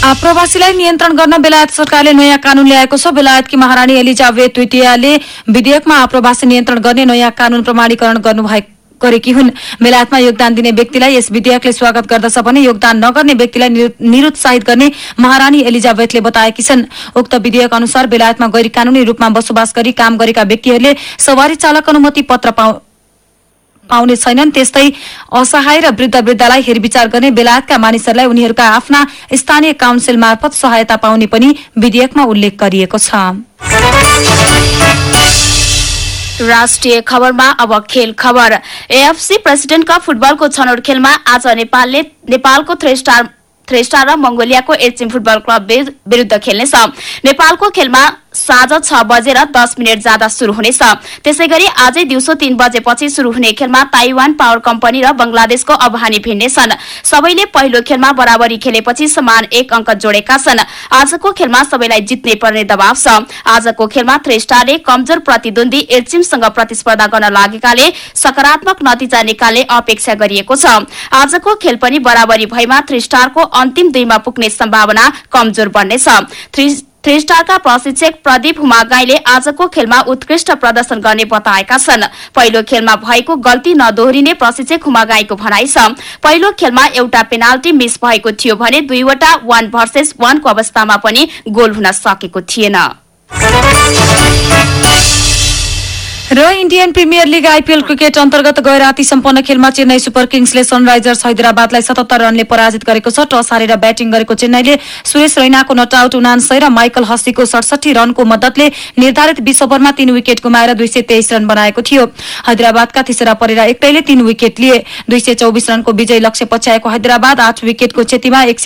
Speaker 32: आप्रवासीलाई नियन्त्रण गर्न बेलायत सरकारले नयाँ कानून ल्याएको छ। बेलायतकी महारानी एलिजाबेथ द्वितीयले विधेयकमा आप्रवासी नियन्त्रण गर्ने नयाँ कानून प्रमाणीकरण गर्नुभएको गरेकी हुन्। बेलायतमा योगदान दिने व्यक्तिलाई यस विधेयकले स्वागत गर्दछ भने योगदान नगर्ने व्यक्तिलाई निरु- निरुत्साहित गर्ने महारानी एलिजाबेथले बताएकी छन्। उक्त विधेयक अनुसार बेलायतमा गैर कानूनी रूपमा बसोबास गरी काम गरेका व्यक्तिहरूले सवारी चालक अनुमति पत्र पाउ पाउने छैनन्। त्यस्तै असहाय र वृद्ध वृद्धलाई हेरविचार गर्ने बेलायतका मानिसहरूलाई उनीहरूका आफ्ना स्थानीय काउन्सिल मार्फत सहायता पाउने पनि विधेयकमा उल्लेख गरिएको छ।
Speaker 33: राष्ट्रिय खबरमा अब खेल खबर। एएफसी प्रेसिडेन्ट कप फुटबलको छनौट खेलमा आज नेपालले नेपालको थ्री स्टार थ्रेस्टा र मंगोलियाको एचिम फुटबल क्लब विरुद्ध खेल्नेछ। नेपालको खेलमा साँझ छ बजेर दस मिनट जाँदा शुरू हुनेछ। त्यसै गरी आजै दिउँसो तीन बजेपछि शुरू हुने खेलमा ताइवान पावर कम्पनी र बंगलादेशको अबहानी भिड्नेछन् सबैले पहिलो खेलमा बराबरी खेलेपछि समान एक अंक जोडेका छन्। आजको खेलमा सबैलाई जित्नै पर्ने दबाव छ। आजको खेलमा थ्रेस्टाले कमजोर प्रतिद्वन्दी एल्चिमसँग प्रतिस्पर्धा गर्न लागेकाले सकारात्मक नतिजा निकाल्ने अपेक्षा गरिएको छ। आजको खेल पनि बराबरी भएमा थ्रिस्टारको अन्तिम दुईमा पुग्ने सम्भावना कमजोर बन्नेछ। थ्री- स्टारका प्रशिक्षक प्रदीप हुमागाईले आजको खेलमा उत्कृष्ट प्रदर्शन गर्ने बताएका छन्। पहिलो खेलमा भएको गल्ती नदोहोरिने प्रशिक्षक हुमागाईको भनाइ छ। पहिलो खेलमा एउटा पेनाल्टी मिस भएको थियो भने दुईवटा वान भर्सेस वानको अवस्थामा पनि गोल हुन सकेको थिएन।
Speaker 32: र Indian premier league IPL cricket अन्तर्गत गए राति सम्पन्न खेलमा चेन्नई सुपर किङ्सले सनराइजर्स हैदराबादलाई सतहत्तर रनले पराजित गरेको छ। टस हारेर ब्याटिङ गरेको चेन्नईले सुरेश रैनाको नटआउट उनान्सय र माइकल हस्तीको सडसठी रनको मद्दतले निर्धारित बीस ओभरमा तीन विकेट गुमाएर दुई सय तेइस रन बनाएको थियो। हैदराबादका तिसरा परेरा एक्लैले तीन विकेट लिए। दुई सय चौबिस रनको विजय लक्ष्य पछ्याएको हैदराबाद आठ विकेटको क्षतिमा एक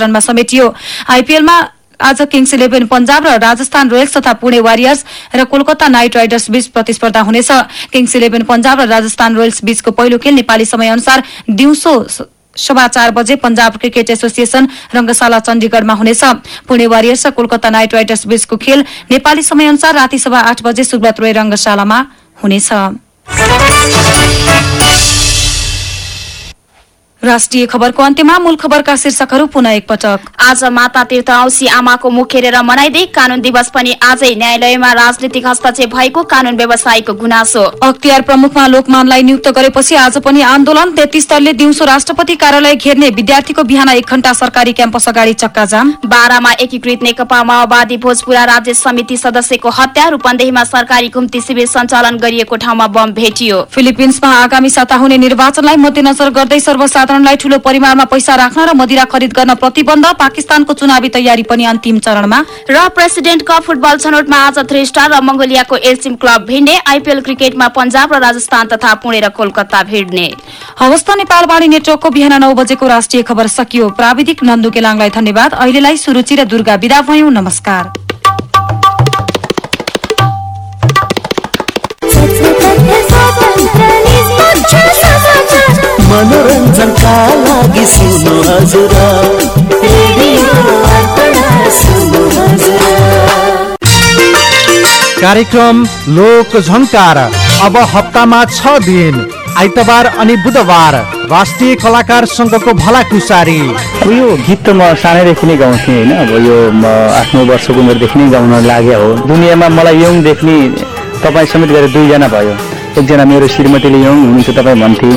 Speaker 32: रनमा समेटियो। आइपीएलमा आज किङ्स इलेभेन पन्जाब र राजस्थान रोयल्स तथा पुणे वारियर्स र कोलकाता नाइट राइडर्स बीच प्रतिस्पर्धा हुनेछ। किङ्स इलेभेन पन्जाब र राजस्थान रोयल्स बीचको पहिलो खेल नेपाली समय अनुसार दिउँसो स- सवा चार बजे पन्जाब क्रिकेट एसोसिएसन रंगशाला चण्डीगढ़मा हुनेछ। पुणे वारियर्स र कोलकाता नाइट राइडर्स बीचको खेल नेपाली समय अनुसार राति सभा आठ बजे सुब्रत रोय रंगशालामा हुनेछ। राष्ट्रिय खबरको अन्त्यमा मूल खबरका शीर्षकहरू पुनः एकपटक।
Speaker 33: आज माता तीर्थ औसी आमाको मुख हेरेर मनाइँदै कानून दिवस पनि आजै न्यायालयमा राजनीतिक हस्तक्षेप भएको कानून व्यवसायीको गुनासो।
Speaker 32: अख्तियार प्रमुखमा लोकमानलाई नियुक्त गरेपछि आज पनि आन्दोलन तेत्तीस दलले दिउँसो राष्ट्रपति कार्यालय घेर्ने विद्यार्थीको बिहान एक घण्टा सरकारी क्याम्पस अगाडि चक्काजाम।
Speaker 33: बाह्रमा एकीकृत नेकपा माओवादी भोजपुरा राज्य समिति सदस्यको हत्या रूपन्देहीमा सरकारी घुम्ती शिविर सञ्चालन गरिएको ठाउँमा बम भेटियो।
Speaker 32: फिलिपिन्समा आगामी साता हुने निर्वाचनलाई मध्यनजर गर्दै सर्वसाधारणलाई ठूलो परिमाणमा पैसा राख्न र मदिरा खरिद गर्न प्रतिबन्ध पाकिस्तानको चुनावी तयारी पनि अन्तिम चरणमा।
Speaker 33: र प्रेसिडेन्ट कप फुटबल छनौटमा आज थ्री स्टार र मंगोलियाको एल्सिम क्लब भिड्ने आइपीएल क्रिकेटमा पञ्जाब र राजस्थान तथा पुणे र कोलकाता भिड्ने।
Speaker 32: हवस् त नेपालवाणी नेटवर्कको बिहान नौ बजेको राष्ट्रिय खबर सकियो। प्राविधिक नन्दु केलाङलाई धन्यवाद। अहिलेलाई सुरुचि र दुर्गा विदा भयौं। नमस्कार।
Speaker 37: लागि हजुर हजुर।
Speaker 9: कार्यक्रम लोक झङ्कार अब हप्तामा छ दिन आइतबार अनि बुधबार। राष्ट्रिय कलाकार संघको भलाकुसारी
Speaker 38: यो गीत त म सानैदेखि नै गाउँथेँ होइन। अब यो म आफ्नो वर्षको उमेरदेखि नै गाउन लागेको हो। दुनियाँमा मलाई यङ देख्ने तपाईँ समेत गरेर दुईजना भयो। एकजना मेरो श्रीमतीले यङ हुनुहुन्छ तपाईँ भन्थे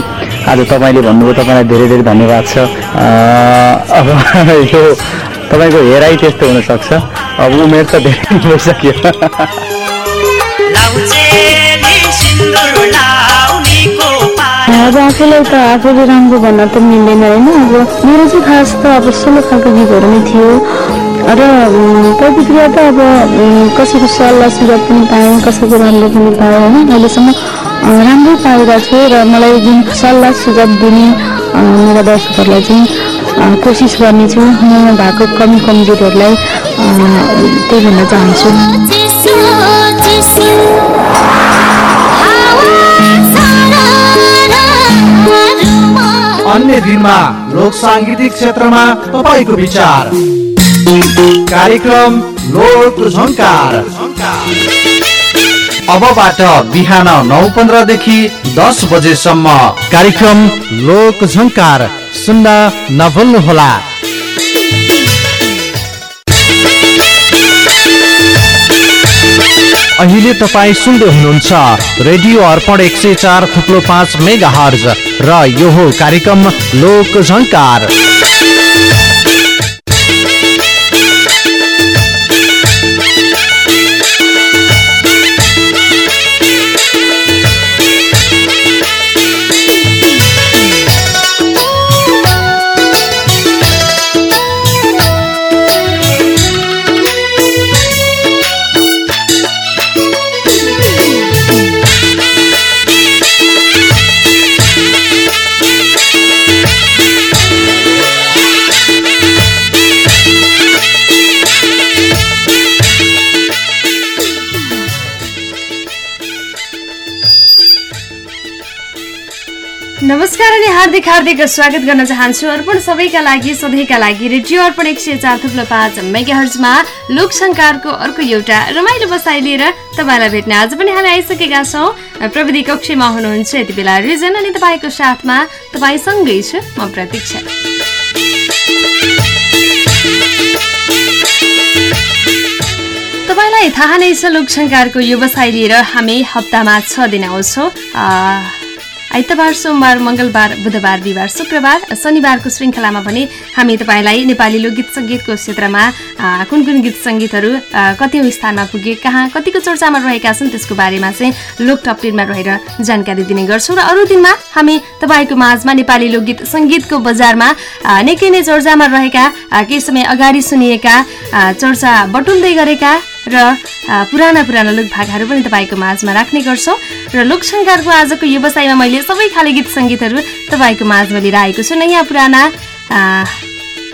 Speaker 38: आज तपाईँले भन्नुभयो तपाईँलाई धेरै धेरै धन्यवाद छ। अब यो तपाईँको हेराइ त्यस्तो हुनसक्छ। अब उमेर त धेरै भइसक्यो।
Speaker 39: अब आफूलाई त आफूले राम्रो भन्न त मिल्दैन होइन। अब मेरो चाहिँ खास त अब सोलो खालको गीतहरू नै थियो। र प्रतिक्रिया त अब कसैको सल्लाह सुझाव पनि पाएँ कसैको राम्रो पनि पाएँ होइन? अहिलेसम्म राम्रै पाएका छु र मलाई जुन सल्लाह सुझाव दिने मेरा दर्शकहरूलाई चाहिँ कोसिस गर्नेछु म भएको कमी कमजोरहरूलाई त्यही भन्न चाहन्छु।
Speaker 9: अन्य दिनमा लोक साङ्गीतिक क्षेत्रमा तपाईँको विचार। कार्यक्रम लोक झङ्कार अबबाट बिहान नौ पन्ध्रदेखि दस बजेसम्म। कार्यक्रम लोक झङ्कार सुन्न नभुल्नुहोला। अहिले तपाईँ सुन्दै हुनुहुन्छ रेडियो अर्पण एक सय चार थुप्लो पाँच मेगा हर्ज र यो हो कार्यक्रम लोक झङ्कार
Speaker 40: हार्दिक हार्दिक स्वागत गर्न चाहन्छु। अर्पण सबैका लागि सधैँका लागि रेडियो अर्पण एक सय चार थुप्रो पाँच मेगा हर्जमा लोकसङ्कारको अर्को एउटा रमाइलो बसाइ लिएर तपाईँलाई भेट्न आज पनि हामी आइसकेका छौँ। प्रविधि कक्षमा हुनुहुन्छ यति बेला रिजन अनि तपाईँको साथमा तपाईँसँगै छु म प्रतीक्षा। तपाईँलाई थाहा नै छ लोकसङ्कारको व्यवसाय लिएर हामी हप्तामा छ दिन आउँछौँ। आइतबार सोमबार मङ्गलबार बुधबार बिहिबार शुक्रबार शनिबारको श्रृङ्खलामा पनि हामी तपाईँलाई नेपाली लोकगीत सङ्गीतको क्षेत्रमा कुन कुन गीत सङ्गीतहरू कति स्थानमा पुगे कहाँ कतिको चर्चामा रहेका छन् त्यसको बारेमा चाहिँ लोक टपलिनमा रहेर जानकारी दिने गर्छौँ र अरू दिनमा हामी तपाईँको माझमा नेपाली लोकगीत सङ्गीतको बजारमा निकै नै चर्चामा रहेका केही समय अगाडि सुनिएका चर्चा बटुल्दै गरेका र पुराना पुराना लोक भाकाहरू पनि तपाईँको माझमा राख्ने गर्छौँ। र लोकसङ्कारको आजको व्यवसायमा मैले सबै खाले गीत सङ्गीतहरू तपाईँको माझमा लिएर आएको छु। नयाँ पुराना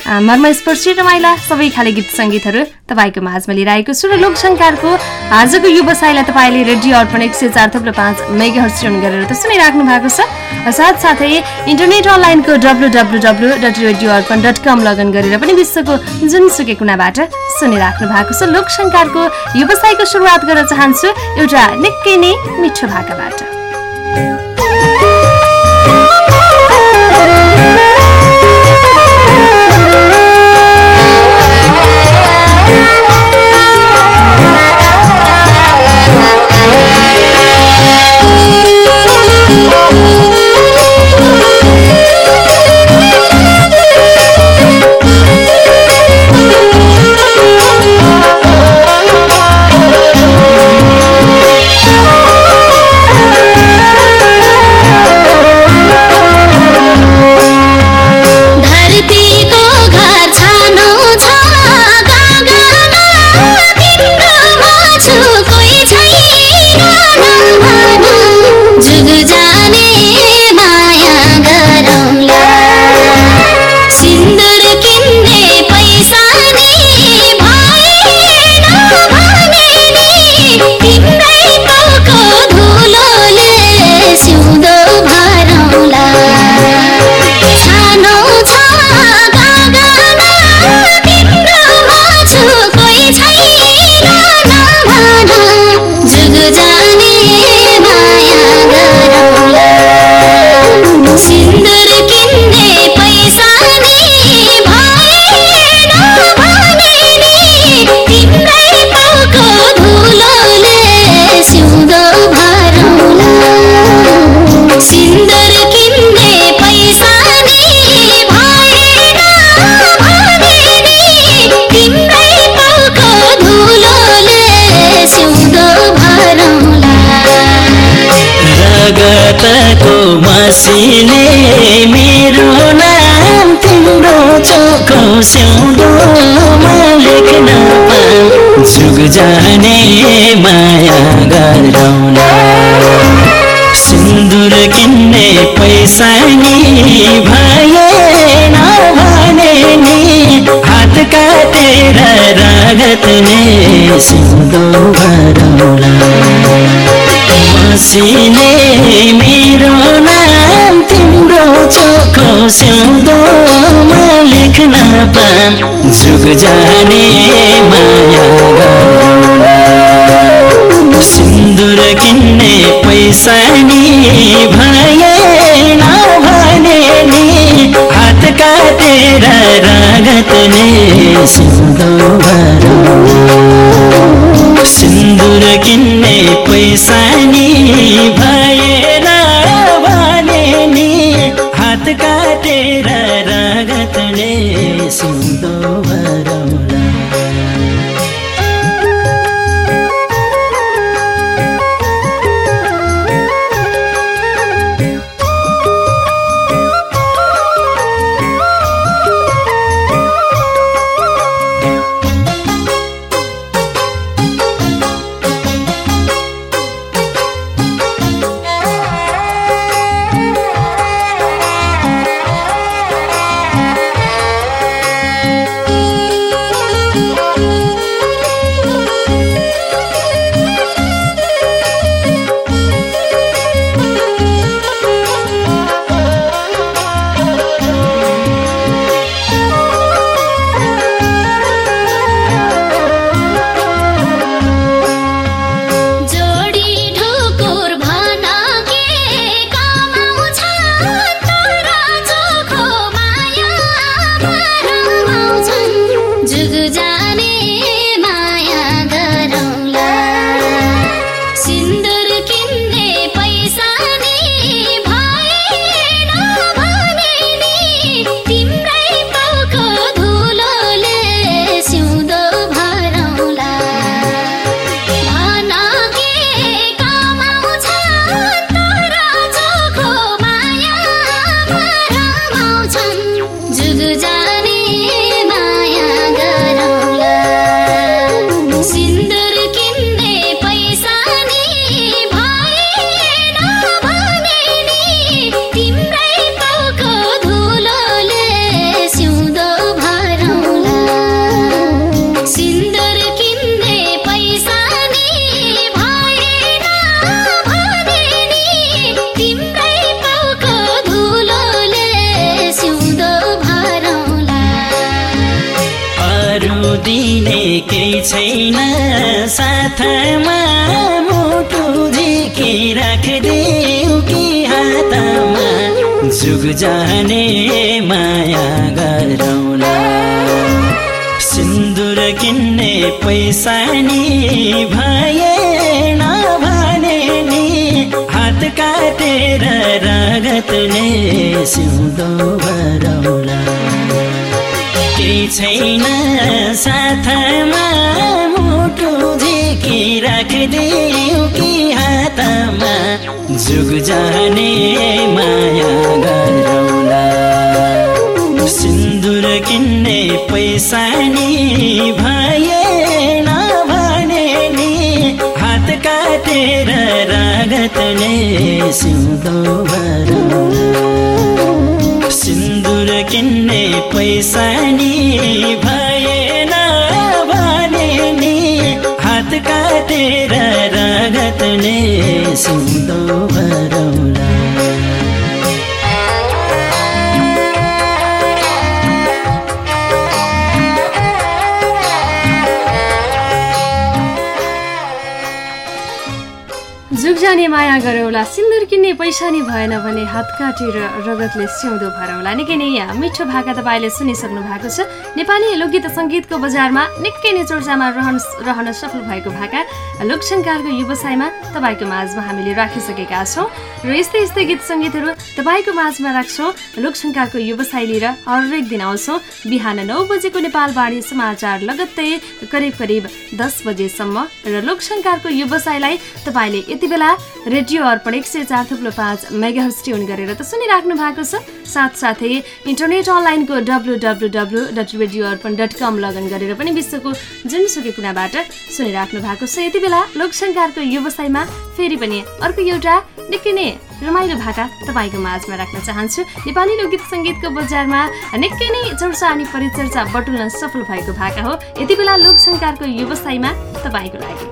Speaker 40: मर्मस्पर्शी रमाइला सबै खाले गीत सङ्गीतहरू तपाईँको माझमा लिएर आएको छु र लोकसङ्कारको आजको व्यवसायलाई तपाईँले रेडियो अर्पण एक सय चार थप्लो पाँच मेगा गरेर त सुनिराख्नु भएको छ। साथसाथै इन्टरनेट अनलाइनको W W W dot radio Arpan dot com login गरेर पनि विश्वको जुनसुकै कुनाबाट सुनिराख्नु भएको छ। लोकसङ्कारको व्यवसायको सुरुवात गर्न चाहन्छु। एउटा निकै नै मिठो भाकाबाट।
Speaker 37: मसिने मेरो नाम तिम्रो चोखो सिउँदोमा लेख्न जुग जाने माया गरौला सिन्दुर किन्ने पैसा नि भएन भने नि हात काटेर रगत ने सिउँदो भरौला मसिने मेरो नाम तिम्रो चोखो सिउँदोमा लेख्न पाम। जुग जाने माया सिन्दुर किन्ने पैसा नि भएन भने नि। हात काटेर रगत ने सिउँदो भरौला सिन्दुर किन्ने पैसा नि छैन। साथमा मुटु झिकी राखिदेऊ कि हातमा। जुग जाने माया गरौला। सिन्दुर किन्ने पैसा नि भएन भने नि। हात काटेर रगतले सिउँदो भरौला केही छैन साथमा मुटु झिकी राखिदियो कि हातमा? जुग जाने माया गरौला सिन्दुर किन्ने पैसा नि भएन भने नि हात काटेर रगतले सिउँदो भरौला। किन्ने पैसा नि भएन भने नि हात काटेर रगतले सिउँदो भरौला
Speaker 40: जाने माया गरौला सिन्दुर किन्ने पैसा नि भएन भने हात काटेर रगतले सिउँदो भरौला निकै नै मिठो भाका तपाईँले सुनिसक्नु भएको छ। नेपाली लोकगीत सङ्गीतको बजारमा निकै नै चर्चामा रहन रहन सफल भएको भाका लोकसङ्कारको व्यवसायमा तपाईँको माझमा हामीले राखिसकेका छौँ। र यस्तै यस्तै गीत सङ्गीतहरू तपाईँको माझमा राख्छौँ। लोकसङ्कारको व्यवसाय लिएर हरेक दिन आउँछौँ। बिहान नौ बजेको नेपालवाणी समाचार लगत्तै करिब करिब दस बजेसम्म र लोकसङ्कारको व्यवसायलाई तपाईँले यति बेला रेडियो अर्पण एक सय चार थुप्रो पाँच मेगा ट्युन गरेर त सुनिराख्नु भएको छ। साथसाथै इन्टरनेट अनलाइनको W W W dot radio Arpan dot com login गरेर पनि विश्वको जुनसुकै कुनाबाट सुनिराख्नु भएको छ। यति बेला लोकसङ्कारको व्यवसायमा फेरि पनि अर्को एउटा निकै नै रमाइलो भाका तपाईँको माझमा राख्न चाहन्छु। नेपाली लोकगीत सङ्गीतको बजारमा निकै नै चर्चा अनि परिचर्चा बटुल्न सफल भएको भाका हो। यति बेला लोकसङ्कारको व्यवसायमा तपाईँको लागि।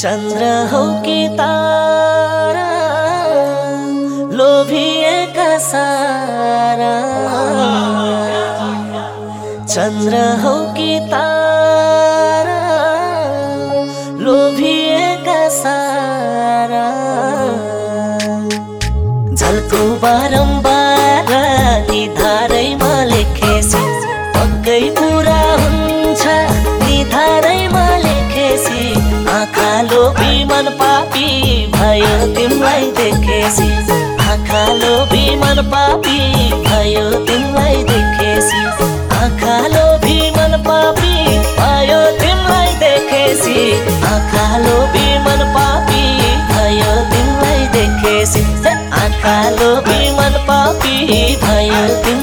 Speaker 37: चन्द्र हौ कि तारा लोभिएका सारा। चन्द्र हौ पापी भयो तिमीलाई देखेसी। आँखा लोभी मन पापी भयो तिमीलाई देखेसी। आँखा लोभी मन पापी भयो तिमीलाई देखेसी। आँखा लोभी मन पापी भयो तिमीलाई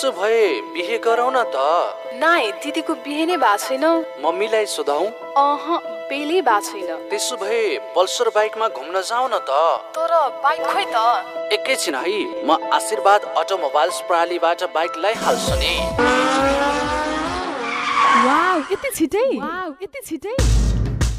Speaker 9: त्यसो भए बिहे गरौ न त।
Speaker 5: नाइ दिदीको बिहे नै भएको छैन।
Speaker 9: मम्मीलाई सोधौ
Speaker 5: अह बेलै भएको छैन।
Speaker 9: त्यसो भए पल्सर बाइकमा घुम्न जाऊ न त।
Speaker 5: तर बाइक खोइ त।
Speaker 9: एकैछिन है म आशीर्वाद अटोमोबाइल्स प्रणालीबाट बाइक ल्याइहाल्छु नि।
Speaker 5: वाउ यति छिटै? वाउ यति छिटै।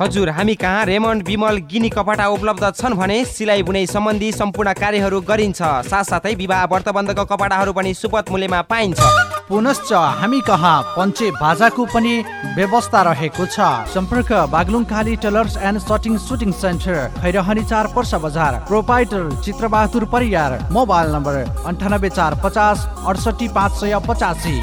Speaker 10: हजुर हामी कहाँ रेमन्ड विमल गिनी कपडा उपलब्ध छन् भने सिलाइ बुनाइ सम्बन्धी सम्पूर्ण कार्यहरू गरिन्छ। साथसाथै विवाह व्रतबन्धको कपडाहरू पनि सुपथ मूल्यमा पाइन्छ।
Speaker 9: पुनश्च हामी कहाँ पञ्चे बाजाको पनि व्यवस्था रहेको छ। सम्पर्क Baglung Kali tailors and shirting suiting centre Khairahani चार पर्सा बजार proprietor Chitrabahadur Pariyar mobile number अन्ठानब्बे चार पचास अडसठी पाँच सय पचासी।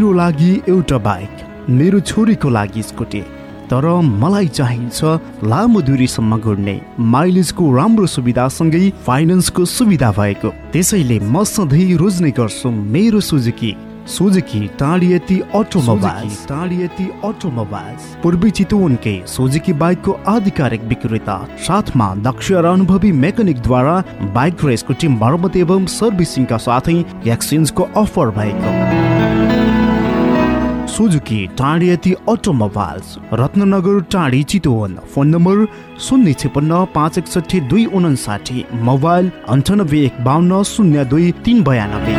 Speaker 41: मेरो लागि एउटा बाइक मेरो छोरीको लागि स्कुटी। तर मलाई चाहिन्छ लामो दूरीसम्म घुर्ने माइलेजको राम्रो सुविधासँगै फाइनेन्सको सुविधा भएको। त्यसैले म सधैँ रोज्ने गर्छु मेरो सुजुकी। सुजुकी टाढियती अटोमोबाइल्स टाढियती अटोमोबाइल्स पूर्वी चितवनकै सुजुकी बाइकको आधिकारिक विक्रेता साथमा दक्ष र अनुभवी मेकानिकद्वारा बाइक र स्कुटी मर्मत एवं सर्भिसिङका साथै एक्सचेन्जको अफर भएको। सुजुकी टाढियती अटोमोबाइल्स रत्ननगर टाढी चितवन। फोन नम्बर शून्य छपन्न पाँच एकसठी दुई उनासाठी मोबाइल अन्ठानब्बे एक बाहन्न शून्य दुई तिन बयानब्बे।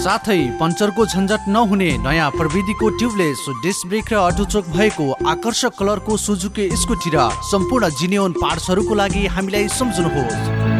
Speaker 9: साथै पञ्चरको झन्झट नहुने नयाँ प्रविधिको ट्युबलेस डिस्क ब्रेक र अटोचोक भएको आकर्षक कलरको सुजुकी स्कुटी र सम्पूर्ण जिनियोन पार्ट्सहरूको लागि हामीलाई सम्झनुहोस्।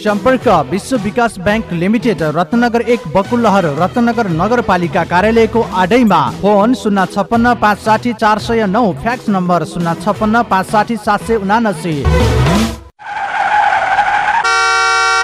Speaker 9: सम्पर्क विश्व विकास ब्याङ्क लिमिटेड रत्नगर एक बकुलहर रत्नगर नगरपालिका कार्यालयको आडैमा। फोन शून्य छपन्न पाँच साठी चार सय नौ फ्याक्स नम्बर शून्य छपन्न पाँच साठी सात सय उनासी।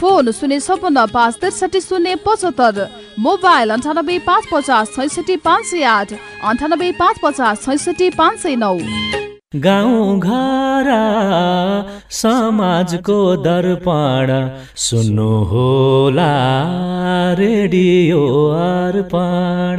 Speaker 5: फोन शून्य छपन्न पाँच त्रिसठी शून्य पचहत्तर मोबाइल अन्ठानब्बे पाँच पचास छैसठी पाँच सय आठ अन्ठानब्बे पाँच पचास छैसठी पाँच सय नौ।
Speaker 37: गाउँ घर समाजको दर्पण सुन्नु होला रेडियो अर्पण।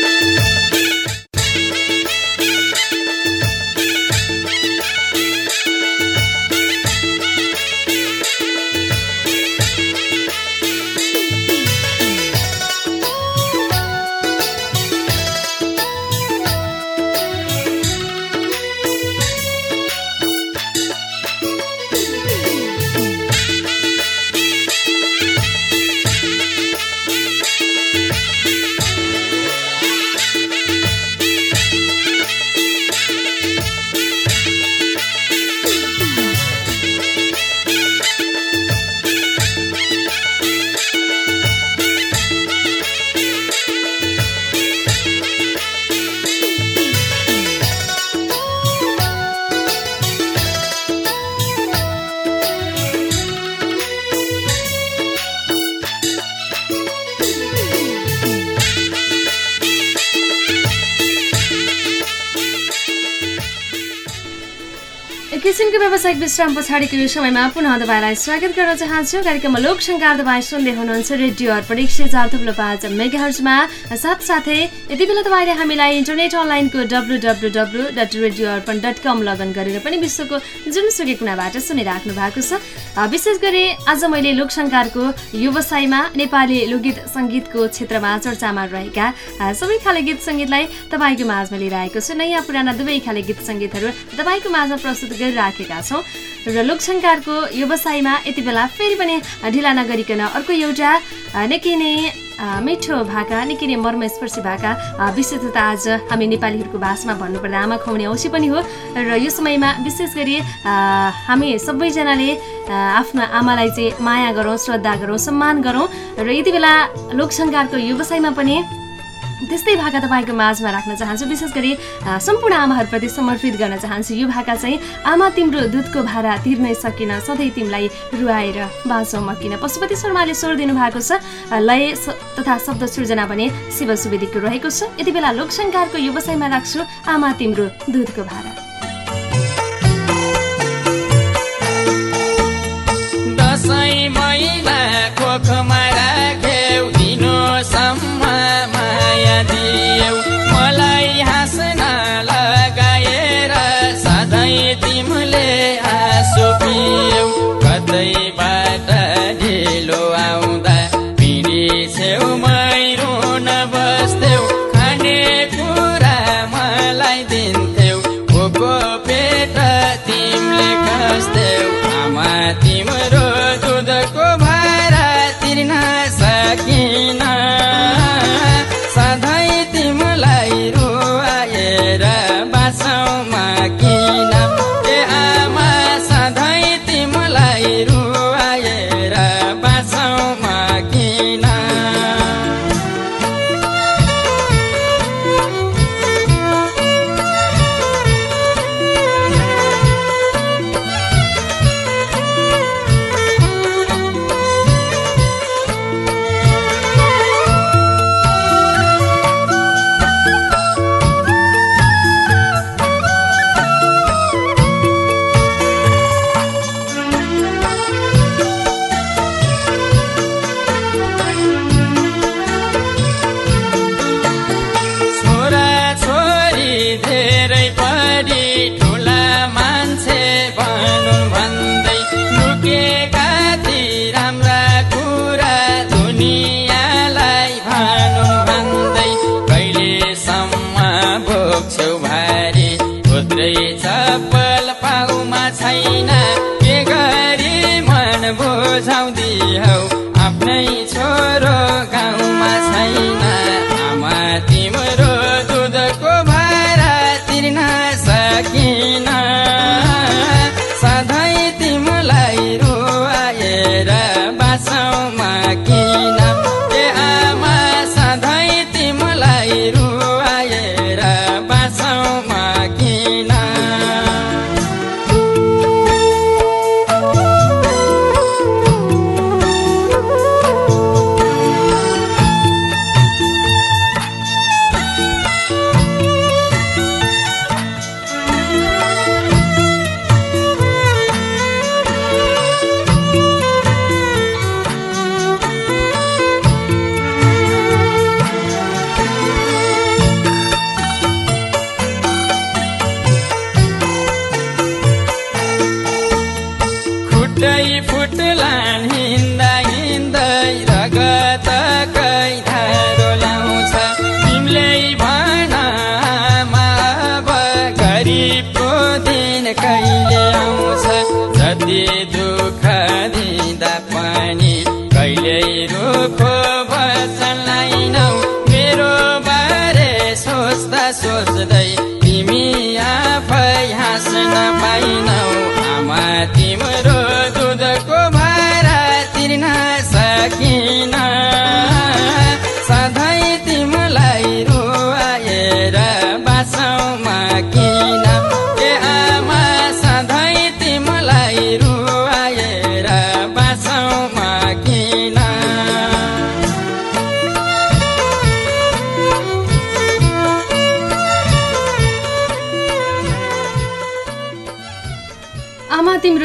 Speaker 42: एकैछिनको व्यावसायिक विश्राम पछाडिको यो समयमा पुनः तपाईँलाई स्वागत गर्न चाहन्छु। कार्यक्रममा लोकसङ्कार तपाईँ सुन्दै हुनुहुन्छ रेडियो अर्पण एक सय चार थुप्रो पाँच मेगाहर्जमा। साथसाथै यति बेला तपाईँले हामीलाई इन्टरनेट अनलाइनको W W W dot radio Arpan dot com login गरेर पनि विश्वको जुनसुकै कुनाबाट सुनिराख्नु भएको छ। विशेष गरी आज मैले लोकसङ्कारको व्यवसायमा नेपाली लोकगीत सङ्गीतको क्षेत्रमा चर्चामा रहेका सबै खाले गीत सङ्गीतलाई तपाईँको माझमा लिएर आएको छु। नयाँ पुराना दुवै खाले गीत सङ्गीतहरू तपाईँको माझमा प्रस्तुत गरिराखेका छौँ। र लोकसङ्कारको व्यवसायमा यति बेला फेरि पनि ढिला नगरिकन अर्को एउटा निकै नै मिठो भाका निकै नै मर्मस्पर्शी भाका विशेषतः आज हामी नेपालीहरूको भाषामा भन्नुपर्दा आमा खुवाउने औँसी पनि हो। र यो समयमा विशेष गरी हामी सबैजनाले आफ्नो आमालाई चाहिँ माया गरौँ श्रद्धा गरौँ सम्मान गरौँ। र यति बेला लोकसङ्कारको व्यवसायमा पनि त्यस्तै भाका तपाईँको माझमा राख्न चाहन्छु। विशेष गरी सम्पूर्ण आमाहरूप्रति समर्पित गर्न चाहन्छु। यो भाका चाहिँ आमा तिम्रो दुधको भाडा तिर्नै सकिन सधैँ तिमीलाई रुवाएर बाँचौँ मकिन। पशुपति शर्माले स्वर दिनुभएको छ। लय तथा शब्द सृजना भने शिव सुवेदीको रहेको छ। यति बेला लोकसङ्कारको व्यवसायमा राख्छु आमा तिम्रो दुधको भाडा।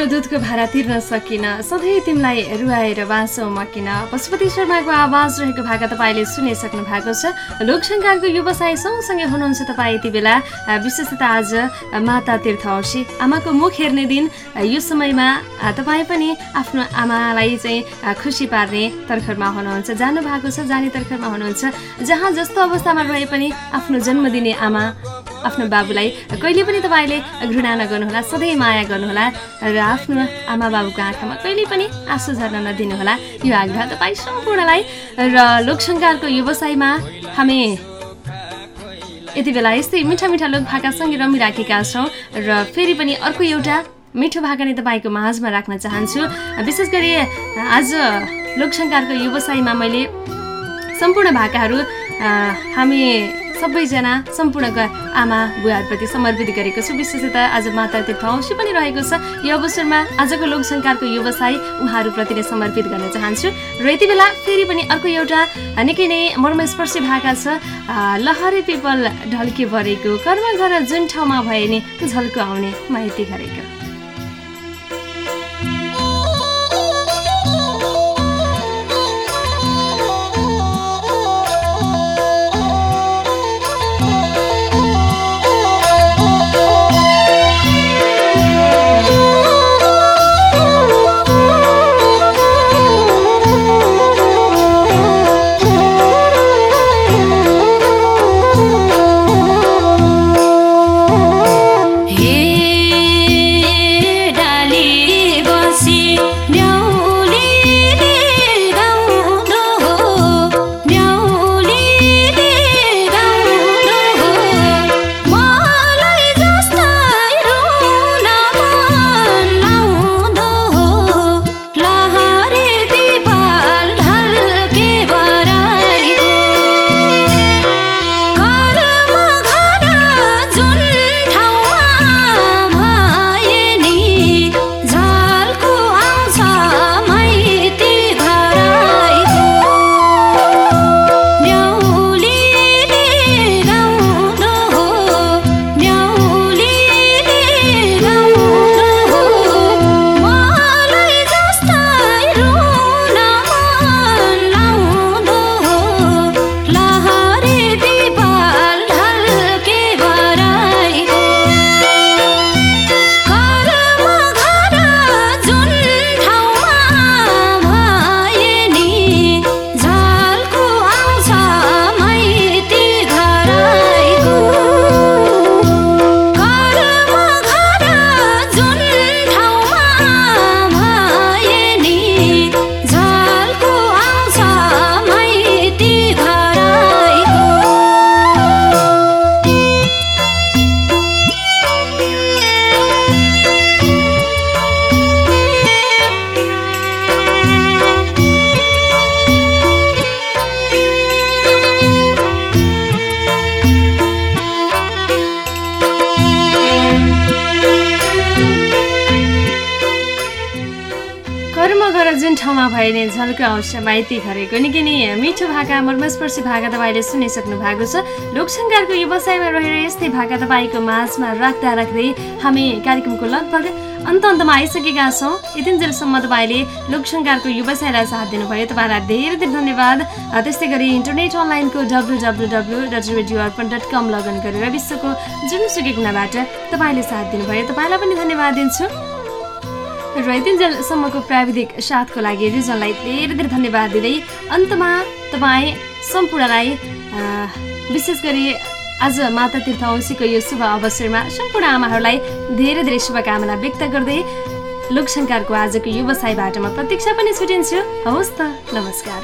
Speaker 43: दुधको भाडा तिर्न सकिन सधैँ तिमीलाई रुवाएर बाँचौ
Speaker 40: म किन पशुपति शर्माको आवाज रहेको भाका तपाईँले सुनिसक्नु भएको छ। लोकसङ्कारको व्यवसाय सँगसँगै हुनुहुन्छ तपाईँ यति बेला। विशेषतः आज माता तीर्थ आमाको मुख हेर्ने दिन। यो समयमा तपाईँ पनि आफ्नो आमालाई चाहिँ खुसी पार्ने तर्खरमा हुनुहुन्छ। जानु भएको छ जाने तर्खरमा हुनुहुन्छ। जहाँ जस्तो अवस्थामा रहे पनि आफ्नो जन्म दिने आमा आफ्नो बाबुलाई कहिले पनि तपाईँले घृणा नगर्नुहोला सधैँ माया गर्नुहोला र आफ्नो आमा बाबुको आँखामा कहिले पनि आँसु झर्न नदिनुहोला। यो आग्रह तपाईँ सम्पूर्णलाई र लोकसङ्कारको व्यवसायमा हामी यति बेला यस्तै मिठा मिठा लोक भाकासँगै रमिराखेका छौँ र फेरि पनि अर्को एउटा मिठो भाका नै तपाईँको माझमा राख्न चाहन्छु। विशेष गरी आज लोकसङ्कारको व्यवसायमा मैले सम्पूर्ण भाकाहरू हामी सबैजना सम्पूर्णका आमा बुवाहरूप्रति समर्पित गरेको छु विशेषतः आज माता तीर्थ औँसी पनि रहेको छ। यो अवसरमा आजको लोकसङ्कारको व्यवसाय उहाँहरूप्रति नै समर्पित गर्न चाहन्छु। र यति बेला फेरि पनि अर्को एउटा निकै नै मर्मस्पर्शी भाका छ लहरे पिपल ढल्के भरेको कर्म गर जुन ठाउँमा भए नि झल्को आउने माइती गरेको।
Speaker 44: ठाउँमा भए नि झल्को माइती
Speaker 40: घरेको निकै नै मिठो भाका मर्मस्पर्शी भाका तपाईँले सुनिसक्नु भएको छ। लोकसङ्कारको व्यवसायमा रहेर यस्तै भाका तपाईँको माझमा राख्दा राख्दै हामी कार्यक्रमको लगभग अन्त अन्तमा आइसकेका छौँ। यतिन्जेलसम्म तपाईँले लोकसङ्कारको व्यवसायलाई साथ दिनुभयो। तपाईँलाई धेरै धेरै धन्यवाद। त्यस्तै गरी इन्टरनेट अनलाइनको W W W dot radio Arpan dot com login गरेर विश्वको जुनसुकै कुनाबाट तपाईँले साथ दिनुभयो। तपाईँलाई पनि धन्यवाद दिन्छु। र यतिजेलसम्मको प्राविधिक साथको लागि रिजनलाई धेरै धेरै धन्यवाद दिँदै अन्तमा तपाईँ सम्पूर्णलाई विशेष गरी आज माता तीर्थ औँसीको यो शुभ अवसरमा सम्पूर्ण आमाहरूलाई धेरै धेरै शुभकामना व्यक्त गर्दै लोकसङ्कारको आजको व्यवसायबाट म प्रतीक्षा पनि छुटिन्छु। हवस् त नमस्कार।